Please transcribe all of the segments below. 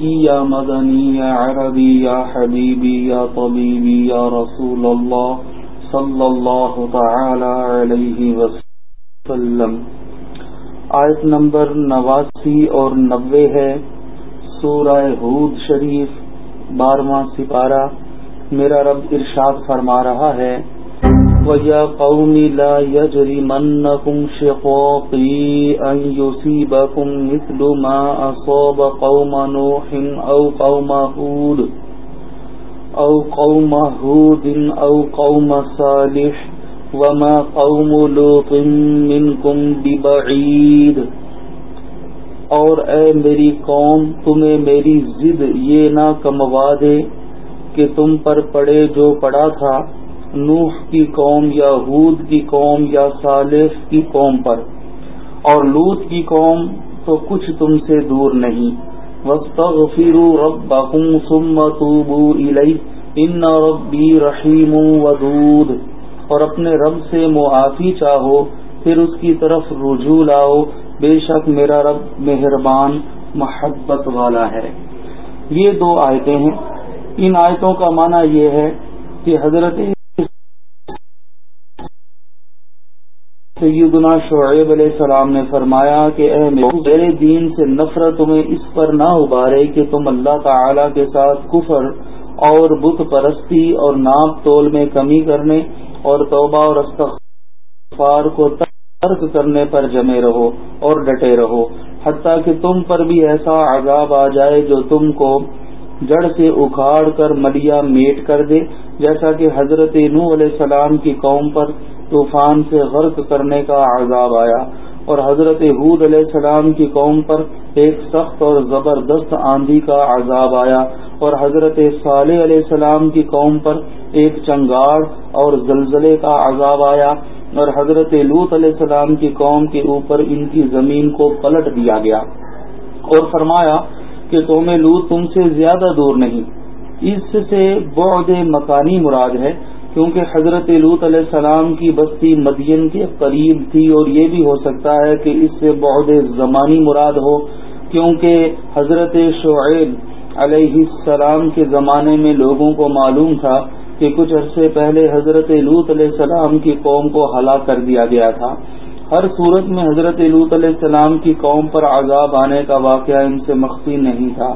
مکی یا مدنی، یا عربی، یا حبیبی، یا طبیبی، یا رسول اللہ صلی اللہ تعالی علیہ وسلم۔ آیت نمبر نواسی اور نوے ہے سورہ حود شریف، بارہواں سپارہ۔ میرا رب ارشاد فرما رہا ہے وَيَا قَوْمِ لَا يَجْرِمَنَّكُمْ شِقَاقِي أَن يُصِيبَكُم مِّثْلُ مَا أَصَابَ قَوْمَ نُوحٍ أَوْ قَوْمَ هُودٍ أَوْ قَوْمَ هُودٍ أَوْ قَوْمَ صَالِحٍ وَمَا قَوْمُ لُوطٍ مِّنكُم بِبَعِيدٍ۔ اور اے میری قوم، تمہیں میری ضد یہ نہ کموا دے کہ تم پر پڑے جو پڑا تھا۔ نوح کی قوم یا ہود کی قوم یا صالح کی قوم پر۔ اور لوت کی قوم تو کچھ تم سے دور نہیں۔ وَاسْتَغْفِرُوا رَبَّكُمْ ثُمَّ تُوبُوا إِلَيْهِ إِنَّ رَبِّي رَحِيمٌ وَدُودٌ۔ اور اپنے رب سے معافی چاہو، پھر اس کی طرف رجوع لاؤ۔ بے شک میرا رب مہربان، محبت والا ہے۔ یہ دو آیتیں ہیں۔ ان آیتوں کا معنی یہ ہے کہ حضرت سیدنا شعیب علیہ السلام نے فرمایا کہ اے میرے دین سے نفرت تمہیں اس پر نہ ابارے کہ تم اللہ تعالی کے ساتھ کفر اور بت پرستی اور ناپ تول میں کمی کرنے اور توبہ اور استغفار کو ترک کرنے پر جمے رہو اور ڈٹے رہو، حتیٰ کہ تم پر بھی ایسا عذاب آ جائے جو تم کو جڑ سے اکھاڑ کر ملیا میٹ کر دے، جیسا کہ حضرت نو علیہ السلام کی قوم پر طوفان سے غرق کرنے کا عذاب آیا اور حضرت حود علیہ السلام کی قوم پر ایک سخت اور زبردست آندھی کا عذاب آیا اور حضرت صالح علیہ السلام کی قوم پر ایک چنگاڑ اور زلزلے کا عذاب آیا اور حضرت لوت علیہ السلام کی قوم کے اوپر ان کی زمین کو پلٹ دیا گیا اور فرمایا کہ قوم لوت تم سے زیادہ دور نہیں، اس سے بعد مکانی مراد ہے کیونکہ حضرت لوت علیہ السلام کی بستی مدین کے قریب تھی اور یہ بھی ہو سکتا ہے کہ اس سے بہت زمانی مراد ہو، کیونکہ حضرت شعیب علیہ السلام کے زمانے میں لوگوں کو معلوم تھا کہ کچھ عرصے پہلے حضرت لوت علیہ السلام کی قوم کو ہلاک کر دیا گیا تھا۔ ہر صورت میں حضرت لوت علیہ السلام کی قوم پر عذاب آنے کا واقعہ ان سے مخفی نہیں تھا۔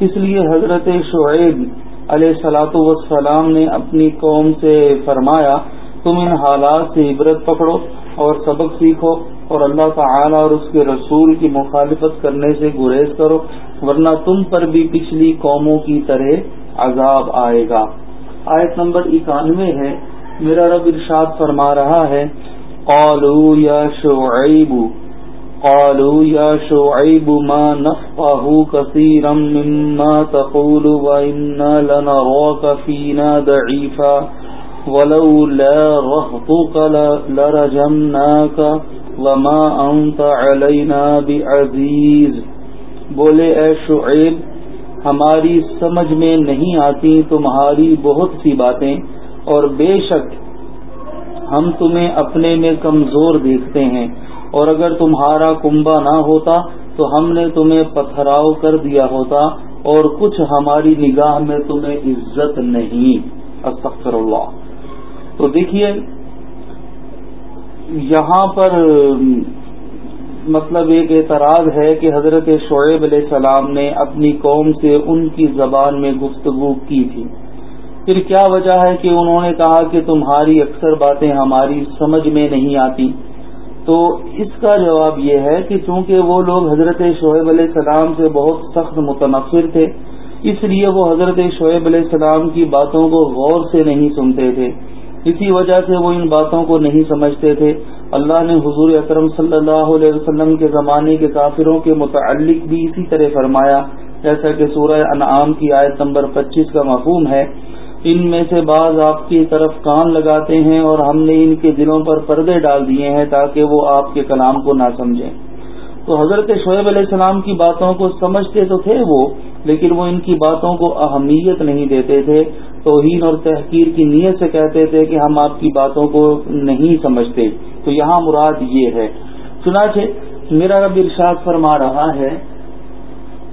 اس لیے حضرت شعیب علیہ سلاۃ وسلام نے اپنی قوم سے فرمایا، تم ان حالات سے عبرت پکڑو اور سبق سیکھو اور اللہ تعالی اور اس کے رسول کی مخالفت کرنے سے گریز کرو، ورنہ تم پر بھی پچھلی قوموں کی طرح عذاب آئے گا۔ آیت نمبر اکانوے ہے، میرا رب ارشاد فرما رہا ہے، قالوا یا شعیب قالوا يا شعيب ما نفقه كثيرا مما تقول وإنا لنراك فينا ضعيفا ولولا رهطك لرجمناك وما أنت علينا بعزيز۔ بولے، اے شعیب، ہماری سمجھ میں نہیں آتی تمہاری بہت سی باتیں، اور بے شک ہم تمہیں اپنے میں کمزور دیکھتے ہیں۔ اور اگر تمہارا کنبا نہ ہوتا تو ہم نے تمہیں پتھراؤ کر دیا ہوتا اور کچھ ہماری نگاہ میں تمہیں عزت نہیں۔ استغفر اللہ تو دیکھیے، یہاں پر مطلب ایک اعتراض ہے کہ حضرت شعیب علیہ السلام نے اپنی قوم سے ان کی زبان میں گفتگو کی تھی۔ پھر کیا وجہ ہے کہ انہوں نے کہا کہ تمہاری اکثر باتیں ہماری سمجھ میں نہیں آتی؟ تو اس کا جواب یہ ہے کہ چونکہ وہ لوگ حضرت شعیب علیہ السلام سے بہت سخت متنفر تھے، اس لیے وہ حضرت شعیب علیہ السلام کی باتوں کو غور سے نہیں سنتے تھے۔ اسی وجہ سے وہ ان باتوں کو نہیں سمجھتے تھے۔ اللہ نے حضور اکرم صلی اللہ علیہ وسلم کے زمانے کے کافروں کے متعلق بھی اسی طرح فرمایا، جیسا کہ سورہ انعام کی آیت نمبر پچیس کا مفہوم ہے۔ ان میں سے بعض آپ کی طرف کان لگاتے ہیں اور ہم نے ان کے دلوں پر پردے ڈال دیے ہیں تاکہ وہ آپ کے کلام کو نہ سمجھیں۔ تو حضرت شعیب علیہ السلام کی باتوں کو سمجھتے تو تھے وہ، لیکن وہ ان کی باتوں کو اہمیت نہیں دیتے تھے۔ توہین اور تحقیر کی نیت سے کہتے تھے کہ ہم آپ کی باتوں کو نہیں سمجھتے۔ تو یہاں مراد یہ ہے۔ چنانچہ میرا رب ارشاد فرما رہا ہے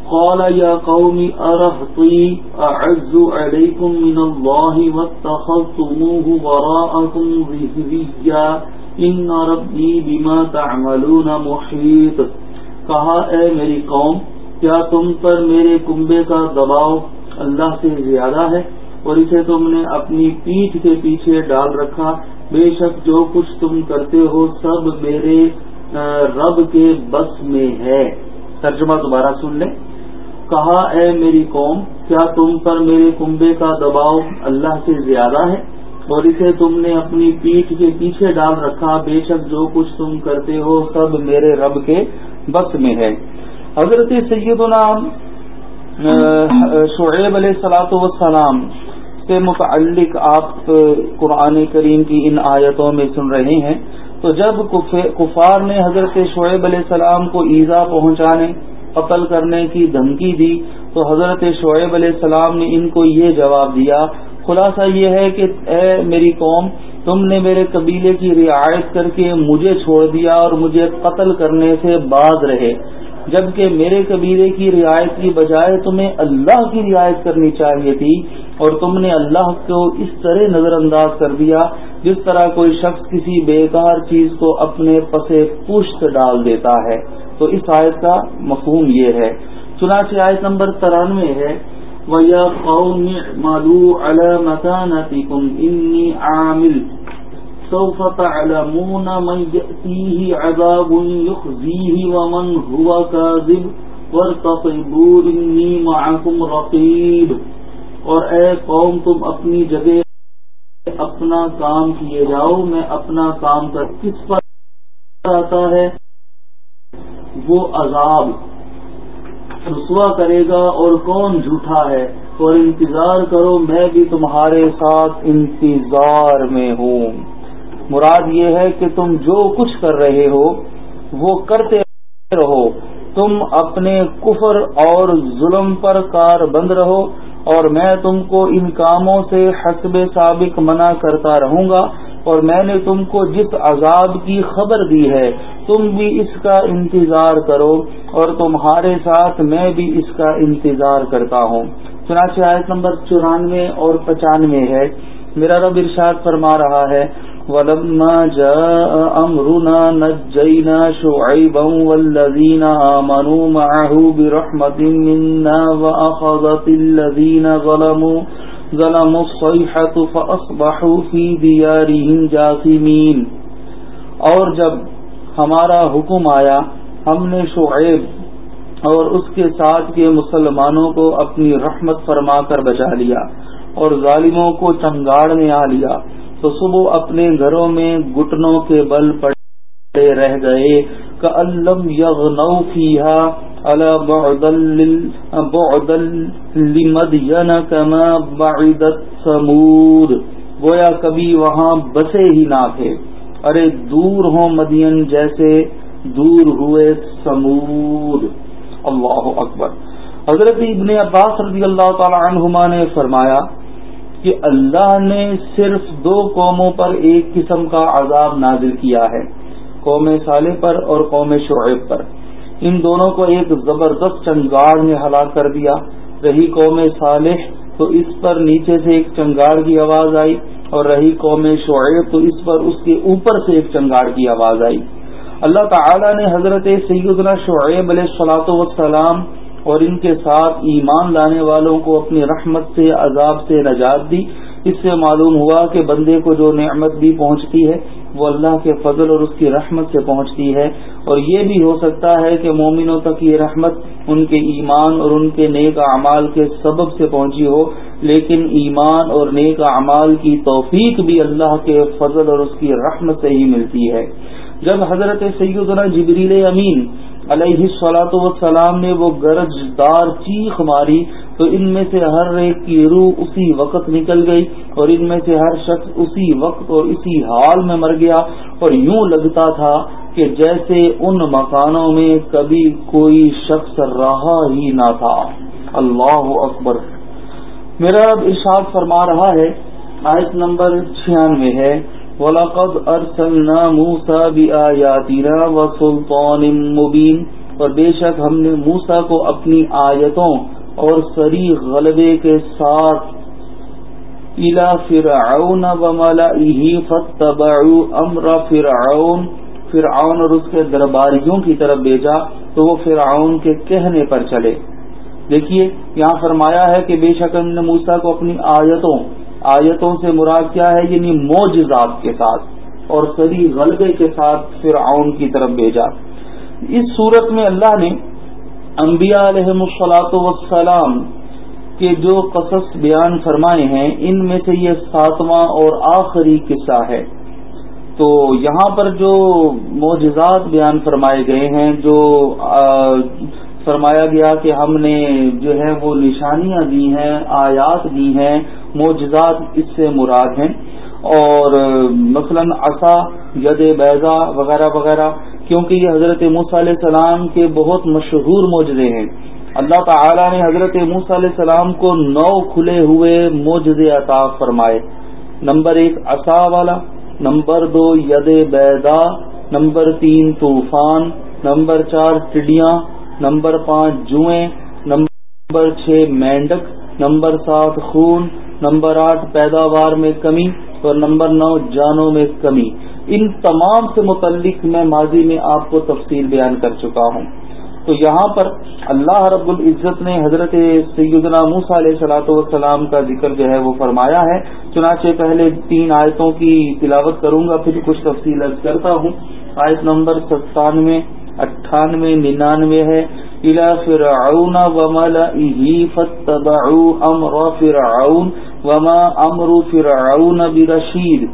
قال يا قوم أرهطي أعز عليكم من الله واتخذتموه وراءكم ظهريا إن ربي بما تعملون محيط کہا، اے میری قوم، کیا تم پر میرے کنبے کا دباؤ اللہ سے زیادہ ہے اور اسے تم نے اپنی پیٹھ کے پیچھے ڈال رکھا؟ بے شک جو کچھ تم کرتے ہو سب میرے رب کے بس میں ہے۔ ترجمہ دوبارہ سن لیں۔ کہا، اے میری قوم، کیا تم پر میرے کنبے کا دباؤ اللہ سے زیادہ ہے؟ اور اسے تم نے اپنی پیٹھ کے پیچھے ڈال رکھا، بے شک جو کچھ تم کرتے ہو سب میرے رب کے بس میں ہے. حضرت سیدنا شعیب علیہ سلاۃ وسلام سے متعلق آپ قرآن کریم کی ان آیتوں میں سن رہے ہیں۔ تو جب کفار نے حضرت شعیب علیہ السلام کو ایزا پہنچانے قتل کرنے کی دھمکی دی تو حضرت شعیب علیہ السلام نے ان کو یہ جواب دیا، خلاصہ یہ ہے کہ اے میری قوم، تم نے میرے قبیلے کی رعایت کر کے مجھے چھوڑ دیا اور مجھے قتل کرنے سے باز رہے۔ جبکہ میرے قبیلے کی رعایت کی بجائے تمہیں اللہ کی رعایت کرنی چاہیے تھی اور تم نے اللہ کو اس طرح نظر انداز کر دیا جس طرح کوئی شخص کسی بیکار چیز کو اپنے پسے پشت ڈال دیتا ہے۔ تو اس آیت کا مفہوم یہ ہے۔ چنانچہ آیت نمبر ترانوے ہے، وَيَا قَوْمِ عَلَى مَكَانَتِكُمْ إِنِّي عَامِلٌ، سوف تعلمون من يأتيه عذاب يخزيه ومن هو كاذب، وارتقبوا إني معكم رقيب۔ اور اے قوم، تم اپنی جگہ اپنا کام کیے جاؤ، میں اپنا کام کر کس پر آتا ہے؟ وہ عذاب رسوا کرے گا اور کون جھوٹا ہے اور انتظار کرو میں بھی تمہارے ساتھ انتظار میں ہوں۔ مراد یہ ہے کہ تم جو کچھ کر رہے ہو، وہ کرتے رہو۔ تم اپنے کفر اور ظلم پر کار بند رہو اور میں تم کو ان کاموں سے حسب سابق منع کرتا رہوں گا۔ اور میں نے تم کو جس عذاب کی خبر دی ہے، تم بھی اس کا انتظار کرو اور تمہارے ساتھ میں بھی اس کا انتظار کرتا ہوں۔ چنانچہ آیت نمبر چورانوے اور پچانوے ہے۔ میرا رب ارشاد فرما رہا ہے، ولما جاء امرنا نجينا شعيبا والذين آمنوا معه برحمة منا وأخذت الذين ظلموا ظلموا الصيحة فأصبحوا في ديارهم جاثمين۔ اور جب ہمارا حکم آیا، ہم نے شعیب اور اس کے ساتھ کے مسلمانوں کو اپنی رحمت فرما کر بچا لیا اور ظالموں کو چنگاڑ میں آ لیا۔ تو صبح اپنے گھروں میں گٹنوں کے بل پڑے رہ گئے۔ کلم یغ نو فیحا کما بعدت سمود گویا کبھی وہاں بسے ہی نہ تھے۔ ارے دور ہوں مدین جیسے دور ہوئے سمود اللہ اکبر۔ حضرت ابن عباس رضی اللہ تعالی عنہما نے فرمایا کہ اللہ نے صرف دو قوموں پر ایک قسم کا عذاب نازل کیا ہے۔ قوم صالح پر اور قوم شعیب پر۔ ان دونوں کو ایک زبردست چنگاڑ نے ہلاک کر دیا۔ رہی قوم صالح تو اس پر نیچے سے ایک چنگاڑ کی آواز آئی اور رہی قوم شعیب تو اس پر اس کے اوپر سے ایک چنگاڑ کی آواز آئی۔ اللہ تعالی نے حضرت سیدنا شعیب علیہ السلاۃ وسلام اور ان کے ساتھ ایمان لانے والوں کو اپنی رحمت سے، عذاب سے نجات دی۔ اس سے معلوم ہوا کہ بندے کو جو نعمت بھی پہنچتی ہے وہ اللہ کے فضل اور اس کی رحمت سے پہنچتی ہے اور یہ بھی ہو سکتا ہے کہ مومنوں تک یہ رحمت ان کے ایمان اور ان کے نیک اعمال کے سبب سے پہنچی ہو، لیکن ایمان اور نیک اعمال کی توفیق بھی اللہ کے فضل اور اس کی رحمت سے ہی ملتی ہے۔ جب حضرت سیدنا جبریل امین علیہ سلاۃ وسلام نے وہ گرجدار چیخ ماری تو ان میں سے ہر ایک کی روح اسی وقت نکل گئی اور ان میں سے ہر شخص اسی وقت اور اسی حال میں مر گیا اور یوں لگتا تھا کہ جیسے ان مکانوں میں کبھی کوئی شخص رہا ہی نہ تھا۔ اللہ اکبر۔ میرا اب ارشاد فرما رہا ہے، آیت نمبر چھیانوے ہے، وَلَقَدْ أَرْسَلْنَا مُوسَى بِآيَاتِنَا وَسُلْطَانٍ مُبِينٍ۔ اور بے شک ہم نے موسا کو اپنی آیتوں اور سری غلبے کے ساتھ الا فرعون فتبعوا امر فرعون فرعون اور اس کے درباریوں کی طرف بھیجا تو وہ فرعون کے کہنے پر چلے۔ دیکھیے، یہاں فرمایا ہے کہ بے شک ہم نے موسا کو اپنی آیتوں آیتوں سے مراد کیا ہے؟ یعنی موجزات کے ساتھ اور سری غلبے کے ساتھ فرعون کی طرف بھیجا۔ اس صورت میں اللہ نے انبیاء علیہ مسلاط وسلام کے جو قصص بیان فرمائے ہیں، ان میں سے یہ ساتواں اور آخری قصہ ہے۔ تو یہاں پر جو معجزات بیان فرمائے گئے ہیں، جو فرمایا گیا کہ ہم نے جو ہے وہ نشانیاں دی ہیں، آیات دی ہیں، معجزات اس سے مراد ہیں۔ اور، مثلا عصا، ید بیضا وغیرہ وغیرہ کیونکہ یہ حضرت موسیٰ علیہ السلام کے بہت مشہور معجزے ہیں۔ اللہ تعالی نے حضرت موسیٰ علیہ السلام کو نو کھلے ہوئے معجزے عطا فرمائے۔ نمبر ایک عصا والا، نمبر دو ید بیدا نمبر تین طوفان، نمبر چار ٹڈیاں، نمبر پانچ جوئیں، نمبر چھ مینڈک، نمبر سات خون، نمبر آٹھ پیداوار میں کمی اور نمبر نو، جانوں میں کمی۔ ان تمام سے متعلق میں ماضی میں آپ کو تفصیل بیان کر چکا ہوں۔ تو یہاں پر اللہ رب العزت نے حضرت سیدنا موسا علیہ صلاۃ والسلام کا ذکر جو ہے وہ فرمایا ہے۔ چنانچہ پہلے تین آیتوں کی تلاوت کروں گا، پھر کچھ تفصیل کرتا ہوں۔ آیت نمبر ستانوے، اٹھانوے، ننانوے ہے۔ الا فرعون فتبعوا امر فرعون وما امر فرعون برشید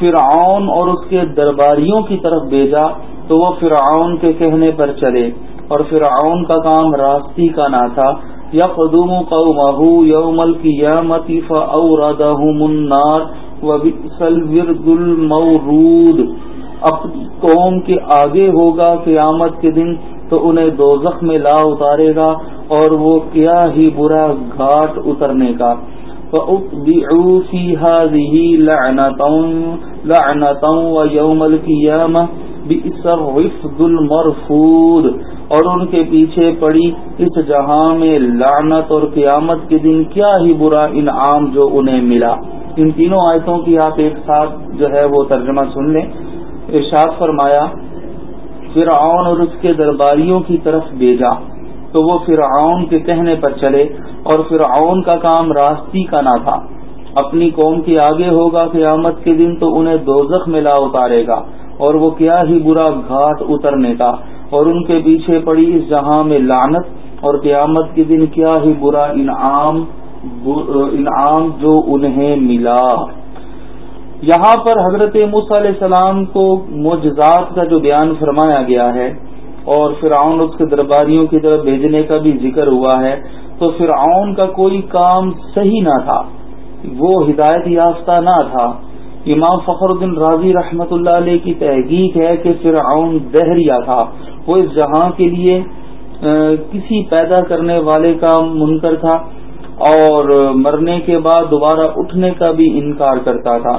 فرعون اور اس کے درباریوں کی طرف بھیجا تو وہ فرعون کے کہنے پر چلے۔ اور فرعون کا کام راستی کا نہ تھا۔ یا قدوم قومہ یوم القیامت فاوردہم النار وبئس الورد المورود۔ اپنی قوم کے آگے ہوگا قیامت کے دن۔ تو انہیں دوزخ میں لا اتارے گا اور وہ کیا ہی برا گھاٹ اترنے کا۔ المرفود۔ اور ان کے پیچھے پڑی اس جہاں میں لعنت اور قیامت کے دن کیا ہی برا انعام جو انہیں ملا۔ ان تینوں آیتوں کی آپ ایک ساتھ جو ہے وہ ترجمہ سن لیں۔ ارشاد فرمایا فرعون اور اس کے درباریوں کی طرف بھیجا، تو وہ فرعون کے کہنے پر چلے اور فرعون کا کام راستی کا نہ تھا۔ اپنی قوم کے آگے ہوگا قیامت کے دن تو انہیں دوزخ میں لا اتارے گا اور وہ کیا ہی برا گھاٹ اترنے کا۔ اور ان کے پیچھے پڑی اس جہاں میں لانت اور قیامت کے دن کیا ہی برا انعام انعام جو انہیں ملا۔ یہاں پر حضرت علیہ السلام کو معجزات کا جو بیان فرمایا گیا ہے اور فرعون اس کے درباریوں کی طرف بھیجنے کا بھی ذکر ہوا ہے، تو فرعون کا کوئی کام صحیح نہ تھا، وہ ہدایت یافتہ نہ تھا۔ امام فخر الدین راضی رحمت اللہ علیہ کی تحقیق ہے کہ فرعون دہریا تھا۔ وہ اس جہاں کے لیے کسی پیدا کرنے والے کا منکر تھا اور مرنے کے بعد دوبارہ اٹھنے کا بھی انکار کرتا تھا۔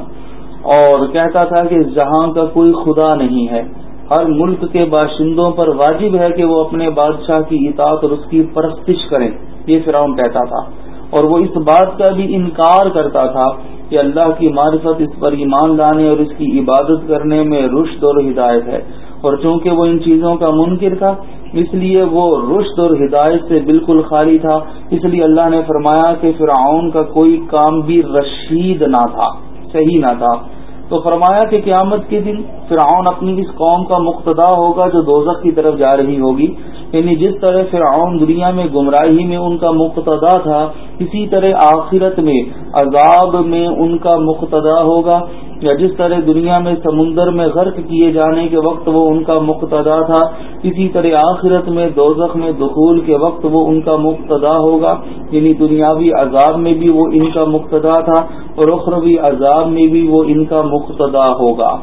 اور کہتا تھا کہ اس جہاں کا کوئی خدا نہیں ہے، ہر ملک کے باشندوں پر واجب ہے کہ وہ اپنے بادشاہ کی اطاعت اور اس کی پرستش کریں، یہ فرعون کہتا تھا۔ اور وہ اس بات کا بھی انکار کرتا تھا کہ اللہ کی معرفت اس پر ایمان لانے اور اس کی عبادت کرنے میں رشد اور ہدایت ہے۔ اور چونکہ وہ ان چیزوں کا منکر تھا، اس لیے وہ رشد اور ہدایت سے بالکل خالی تھا۔ اس لیے اللہ نے فرمایا کہ فرعون کا کوئی کام بھی رشید نہ تھا۔ صحیح نہ تھا۔ تو فرمایا کہ قیامت کے دن فرعون اپنی اس قوم کا مقتدا ہوگا جو دوزخ کی طرف جا رہی ہوگی۔ یعنی جس طرح فرعون دنیا میں گمراہی میں ان کا مقتدا تھا، اسی طرح آخرت میں عذاب میں ان کا مقتدا ہوگا۔ یا جس طرح دنیا میں سمندر میں غرق کیے جانے کے وقت وہ ان کا مقتدا تھا، اسی طرح آخرت میں دوزخ میں دخول کے وقت وہ ان کا مقتدا ہوگا۔ یعنی دنیاوی عذاب میں بھی وہ ان کا مقتدا تھا اور اخروی عذاب میں بھی وہ ان کا مقتدا ہوگا۔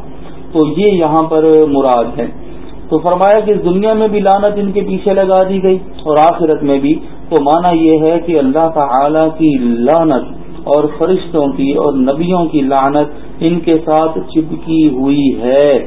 تو یہ یہاں پر مراد ہے۔ تو فرمایا کہ اس دنیا میں بھی لانت ان کے پیچھے لگا دی گئی اور آخرت میں بھی۔ تو مانا یہ ہے کہ اللہ تعالی کی لانت اور فرشتوں کی اور نبیوں کی لانت ان کے ساتھ چپکی ہوئی ہے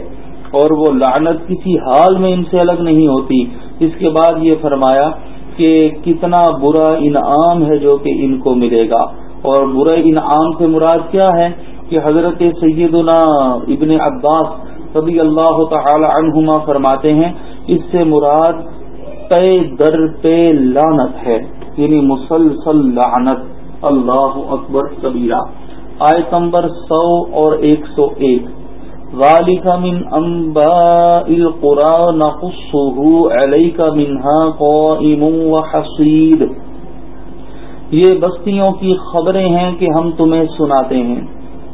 اور وہ لعنت کسی حال میں ان سے الگ نہیں ہوتی۔ اس کے بعد یہ فرمایا کہ کتنا برا انعام ہے جو کہ ان کو ملے گا۔ اور برے انعام سے مراد کیا ہے کہ حضرت سیدنا ابن عباس رضی اللہ تعالی عنہما فرماتے ہیں، اس سے مراد پے در پہ لانت ہے یعنی مسلسل لعنت۔ اللہ اکبر کبیرہ۔ آیت نمبر سو اور ایک سو ایک۔ ذالک من انباء القرى نقصه عليك منها قائم یہ بستیوں کی خبریں ہیں کہ ہم تمہیں سناتے ہیں۔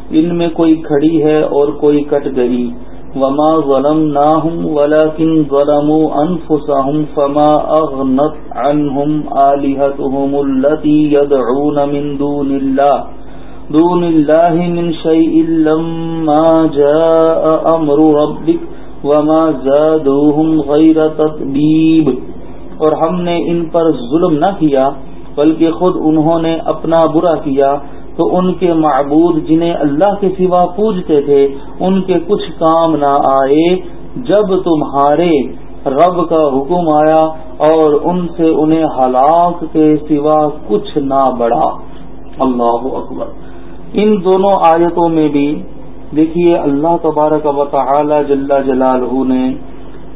ان میں کوئی کھڑی ہے اور کوئی کٹ گئی۔ وما ظلمناهم ولكن ظلموا انفسهم فما اغنت عنهم الهتهم التي يدعون من دون الله. دون الله من شيء لما جاء امر ربك وما زادوهم غير تطبيب. اور ہم نے ان پر ظلم نہ کیا، بلکہ خود انہوں نے اپنا برا کیا تو ان کے معبود جنہیں اللہ کے سوا پوجتے تھے، ان کے کچھ کام نہ آئے۔ جب تمہارے رب کا حکم آیا اور ان سے انہیں ہلاک کے سوا کچھ نہ بڑھا۔ اللہ اکبر۔ ان دونوں آیتوں میں بھی دیکھیے اللہ تبارک و تعالی جل جلال نے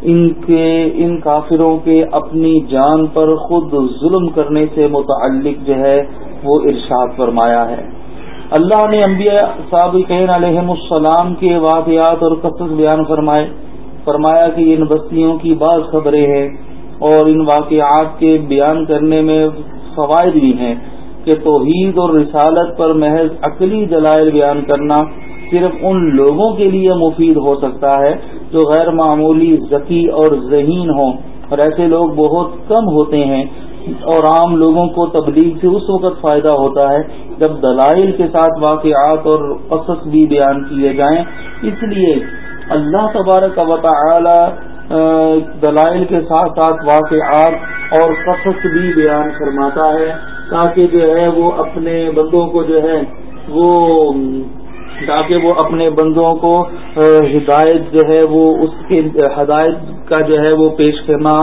ان کے، ان کافروں کے اپنی جان پر خود ظلم کرنے سے متعلق جو ہے وہ ارشاد فرمایا ہے۔ اللہ نے انبیاء سابقین علیہ السلام کے واقعات اور قصص بیان فرمائے۔ فرمایا کہ ان بستیوں کی بعض خبریں ہیں اور ان واقعات کے بیان کرنے میں فوائد بھی ہیں کہ توحید اور رسالت پر محض عقلی دلائل بیان کرنا صرف ان لوگوں کے لیے مفید ہو سکتا ہے جو غیر معمولی ذکی اور ذہین ہوں۔ اور ایسے لوگ بہت کم ہوتے ہیں اور عام لوگوں کو تبلیغ سے اس وقت فائدہ ہوتا ہے جب دلائل کے ساتھ واقعات اور قصص بھی بیان کیے جائیں۔ اس لیے اللہ تبارک و تعالی دلائل کے ساتھ ساتھ واقعات اور قصص بھی بیان فرماتا ہے تاکہ جو ہے وہ اپنے بندوں کو جو ہے وہ، تاکہ وہ اپنے بندوں کو ہدایت جو ہے وہ اس کے، ہدایت کا جو ہے وہ پیش کرنا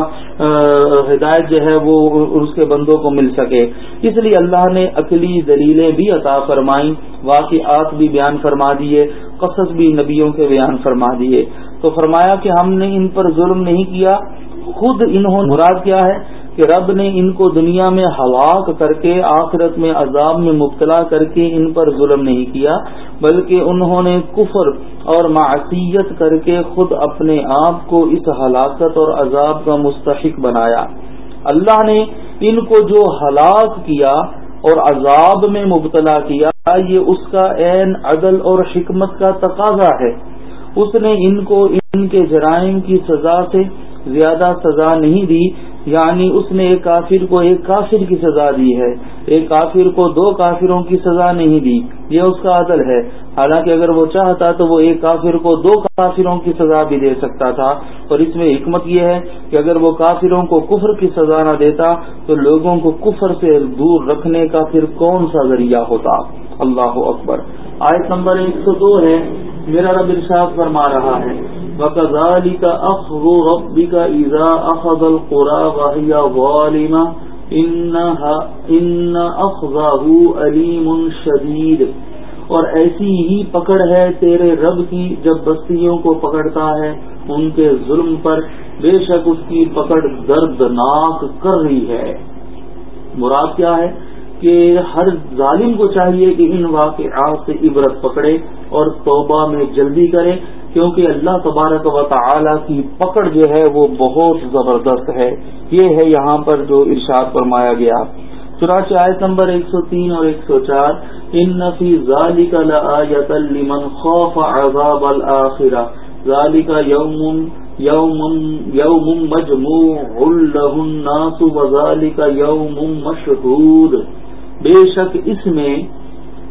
ہدایت جو ہے وہ اس کے بندوں کو مل سکے۔ اس لیے اللہ نے عقلی دلیلیں بھی عطا فرمائیں، واقعات بھی بیان فرما دیے، قصص بھی نبیوں کے بیان فرما دیے۔ تو فرمایا کہ ہم نے ان پر ظلم نہیں کیا، خود انہوں مراد کیا ہے کہ رب نے ان کو دنیا میں ہلاک کر کے، آخرت میں عذاب میں مبتلا کر کے ان پر ظلم نہیں کیا، بلکہ انہوں نے کفر اور معصیت کر کے خود اپنے آپ کو اس ہلاکت اور عذاب کا مستحق بنایا۔ اللہ نے ان کو جو ہلاک کیا اور عذاب میں مبتلا کیا، یہ اس کا عین، عدل اور حکمت کا تقاضا ہے۔ اس نے ان کو ان کے جرائم کی سزا سے زیادہ سزا نہیں دی یعنی اس نے ایک کافر کو ایک کافر کی سزا دی ہے۔ ایک کافر کو دو کافروں کی سزا نہیں دی۔ یہ اس کا عدل ہے۔ حالانکہ اگر وہ چاہتا تو وہ ایک کافر کو دو کافروں کی سزا بھی دے سکتا تھا۔ اور اس میں حکمت یہ ہے کہ اگر وہ کافروں کو کفر کی سزا نہ دیتا تو لوگوں کو کفر سے دور رکھنے کا پھر کون سا ذریعہ ہوتا؟ اللہ اکبر آیت نمبر ایک سو دو ہے، میرا رب ارشاد فرما رہا ہے، وَكَذَلِكَ أَخْذُ رَبِّكَ إِذَا أَخَذَ الْقُرَى وَهِيَ ظَالِمَةٌ إِنَّ أَخْذَهُ أَلِيمٌ شَدِيدٌ۔ اور ایسی ہی پکڑ ہے تیرے رب کی جب بستیوں کو پکڑتا ہے، ان کے ظلم پر بے شک اس کی پکڑ دردناک کر رہی ہے۔ مراد کیا ہے؟ کہ ہر ظالم کو چاہیے کہ ان واقعات سے عبرت پکڑے اور توبہ میں جلدی کرے، کیونکہ اللہ تبارک و تعالی کی پکڑ جو ہے وہ بہت زبردست ہے۔ یہ ہے یہاں پر جو ارشاد فرمایا گیا۔ چنانچہ آیت نمبر ایک سو تین اور ایک سو چار، ان نفی ذالک لآیت لمن خوف عذاب الآخرہ ذالک یوم یوم یوم مجموع له الناس، وذالک یوم مشہود۔ بے شک اس میں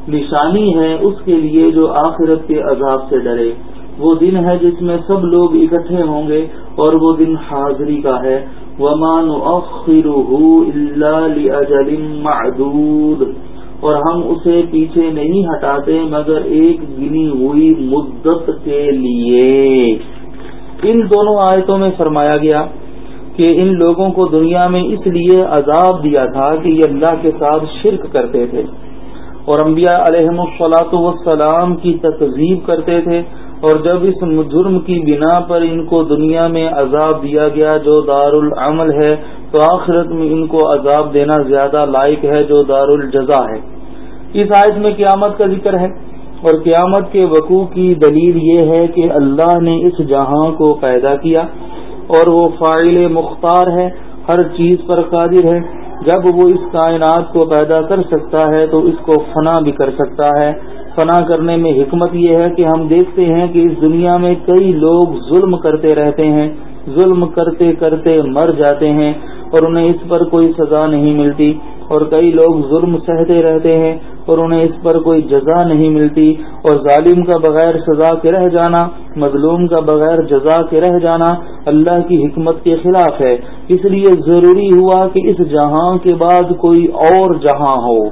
نشانی ہے اس کے لیے جو آخرت کے عذاب سے ڈرے۔ وہ دن ہے جس میں سب لوگ اکٹھے ہوں گے اور وہ دن حاضری کا ہے۔ ومان معدود۔ اور ہم اسے پیچھے نہیں ہٹاتے مگر ایک گنی ہوئی مدت کے لیے۔ ان دونوں آیتوں میں فرمایا گیا کہ ان لوگوں کو دنیا میں اس لیے عذاب دیا تھا کہ یہ اللہ کے ساتھ شرک کرتے تھے۔ اور انبیاء علیہم الصلاۃ والسلام کی تقزیب کرتے تھے۔ اور جب اس جرم کی بنا پر ان کو دنیا میں عذاب دیا گیا جو دار العمل ہے، تو آخرت میں ان کو عذاب دینا زیادہ لائق ہے جو دار الجزا ہے۔ اس آیت میں قیامت کا ذکر ہے۔ اور قیامت کے وقوع کی دلیل یہ ہے کہ اللہ نے اس جہاں کو پیدا کیا۔ اور وہ فائل مختار ہے، ہر چیز پر قادر ہے۔ جب وہ اس کائنات کو پیدا کر سکتا ہے، تو اس کو فنا بھی کر سکتا ہے۔ فنا کرنے میں حکمت یہ ہے کہ ہم دیکھتے ہیں کہ اس دنیا میں کئی لوگ ظلم کرتے رہتے ہیں۔ ظلم کرتے کرتے مر جاتے ہیں اور انہیں اس پر کوئی سزا نہیں ملتی۔ اور کئی لوگ ظلم سہتے رہتے ہیں اور انہیں اس پر کوئی جزا نہیں ملتی اور ظالم کا بغیر سزا کے رہ جانا، مظلوم کا بغیر جزا کے رہ جانا اللہ کی حکمت کے خلاف ہے۔ اس لیے ضروری ہوا کہ اس جہاں کے بعد کوئی اور جہاں ہو۔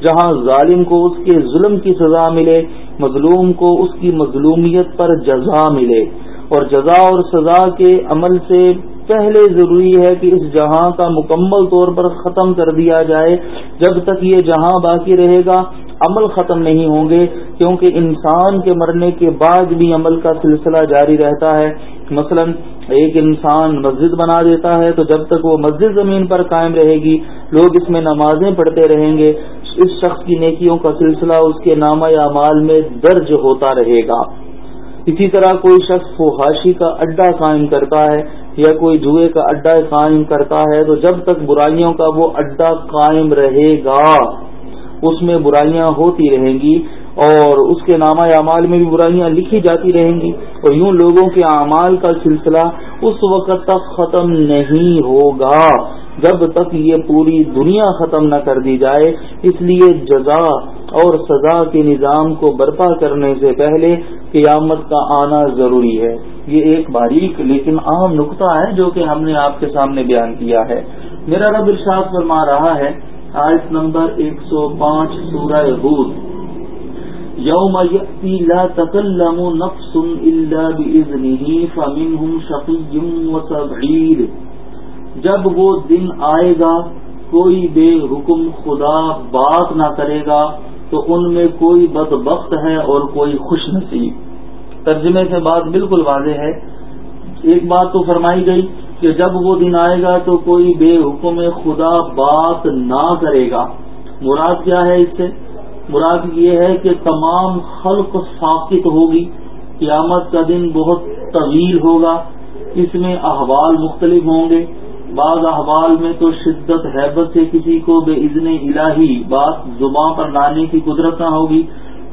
جہاں ظالم کو اس کے ظلم کی سزا ملے، مظلوم کو اس کی مظلومیت پر جزا ملے۔ اور جزا اور سزا کے عمل سے پہلے ضروری ہے کہ اس جہاں کا مکمل طور پر ختم کر دیا جائے۔ جب تک یہ جہاں باقی رہے گا، عمل ختم نہیں ہوں گے، کیونکہ انسان کے مرنے کے بعد بھی عمل کا سلسلہ جاری رہتا ہے۔ مثلا ایک انسان مسجد بنا دیتا ہے تو جب تک وہ مسجد زمین پر قائم رہے گی، لوگ اس میں نمازیں پڑھتے رہیں گے۔ اس شخص کی نیکیوں کا سلسلہ اس کے نامہ یا مال میں درج ہوتا رہے گا۔ اسی طرح کوئی شخص فحاشی کا اڈا قائم کرتا ہے یا کوئی جوئے کا اڈا قائم کرتا ہے تو جب تک برائیوں کا وہ اڈا قائم رہے گا، اس میں برائیاں ہوتی رہیں گی اور اس کے نامہ اعمال میں بھی برائیاں لکھی جاتی رہیں گی۔ اور یوں لوگوں کے اعمال کا سلسلہ اس وقت تک ختم نہیں ہوگا۔ جب تک یہ پوری دنیا ختم نہ کر دی جائے، اس لیے جزا اور سزا کے نظام کو برپا کرنے سے پہلے قیامت کا آنا ضروری ہے۔ یہ ایک باریک لیکن عام نقطہ ہے جو کہ ہم نے آپ کے سامنے بیان کیا ہے۔ میرا رب ارشاد فرما رہا ہے، آیت نمبر ایک سو پانچ، سورہ بود یوم لا تکلم نفس الا باذنه فمنهم شقی وسعید جب وہ دن آئے گا، کوئی بے حکم خدا بات نہ کرے گا تو ان میں کوئی بدبخت ہے اور کوئی خوش نصیب۔ ترجمے سے بات بالکل واضح ہے۔ ایک بات تو فرمائی گئی کہ جب وہ دن آئے گا تو کوئی بے حکم خدا بات نہ کرے گا۔ مراد کیا ہے اس سے؟ مراد یہ ہے کہ تمام خلق ساکت ہوگی۔ قیامت کا دن بہت طویل ہوگا۔ اس میں احوال مختلف ہوں گے۔ بعض احوال میں تو شدت حیبت سے کسی کو بے عزن الہی بات زباں پر لانے کی قدرت نہ ہوگی۔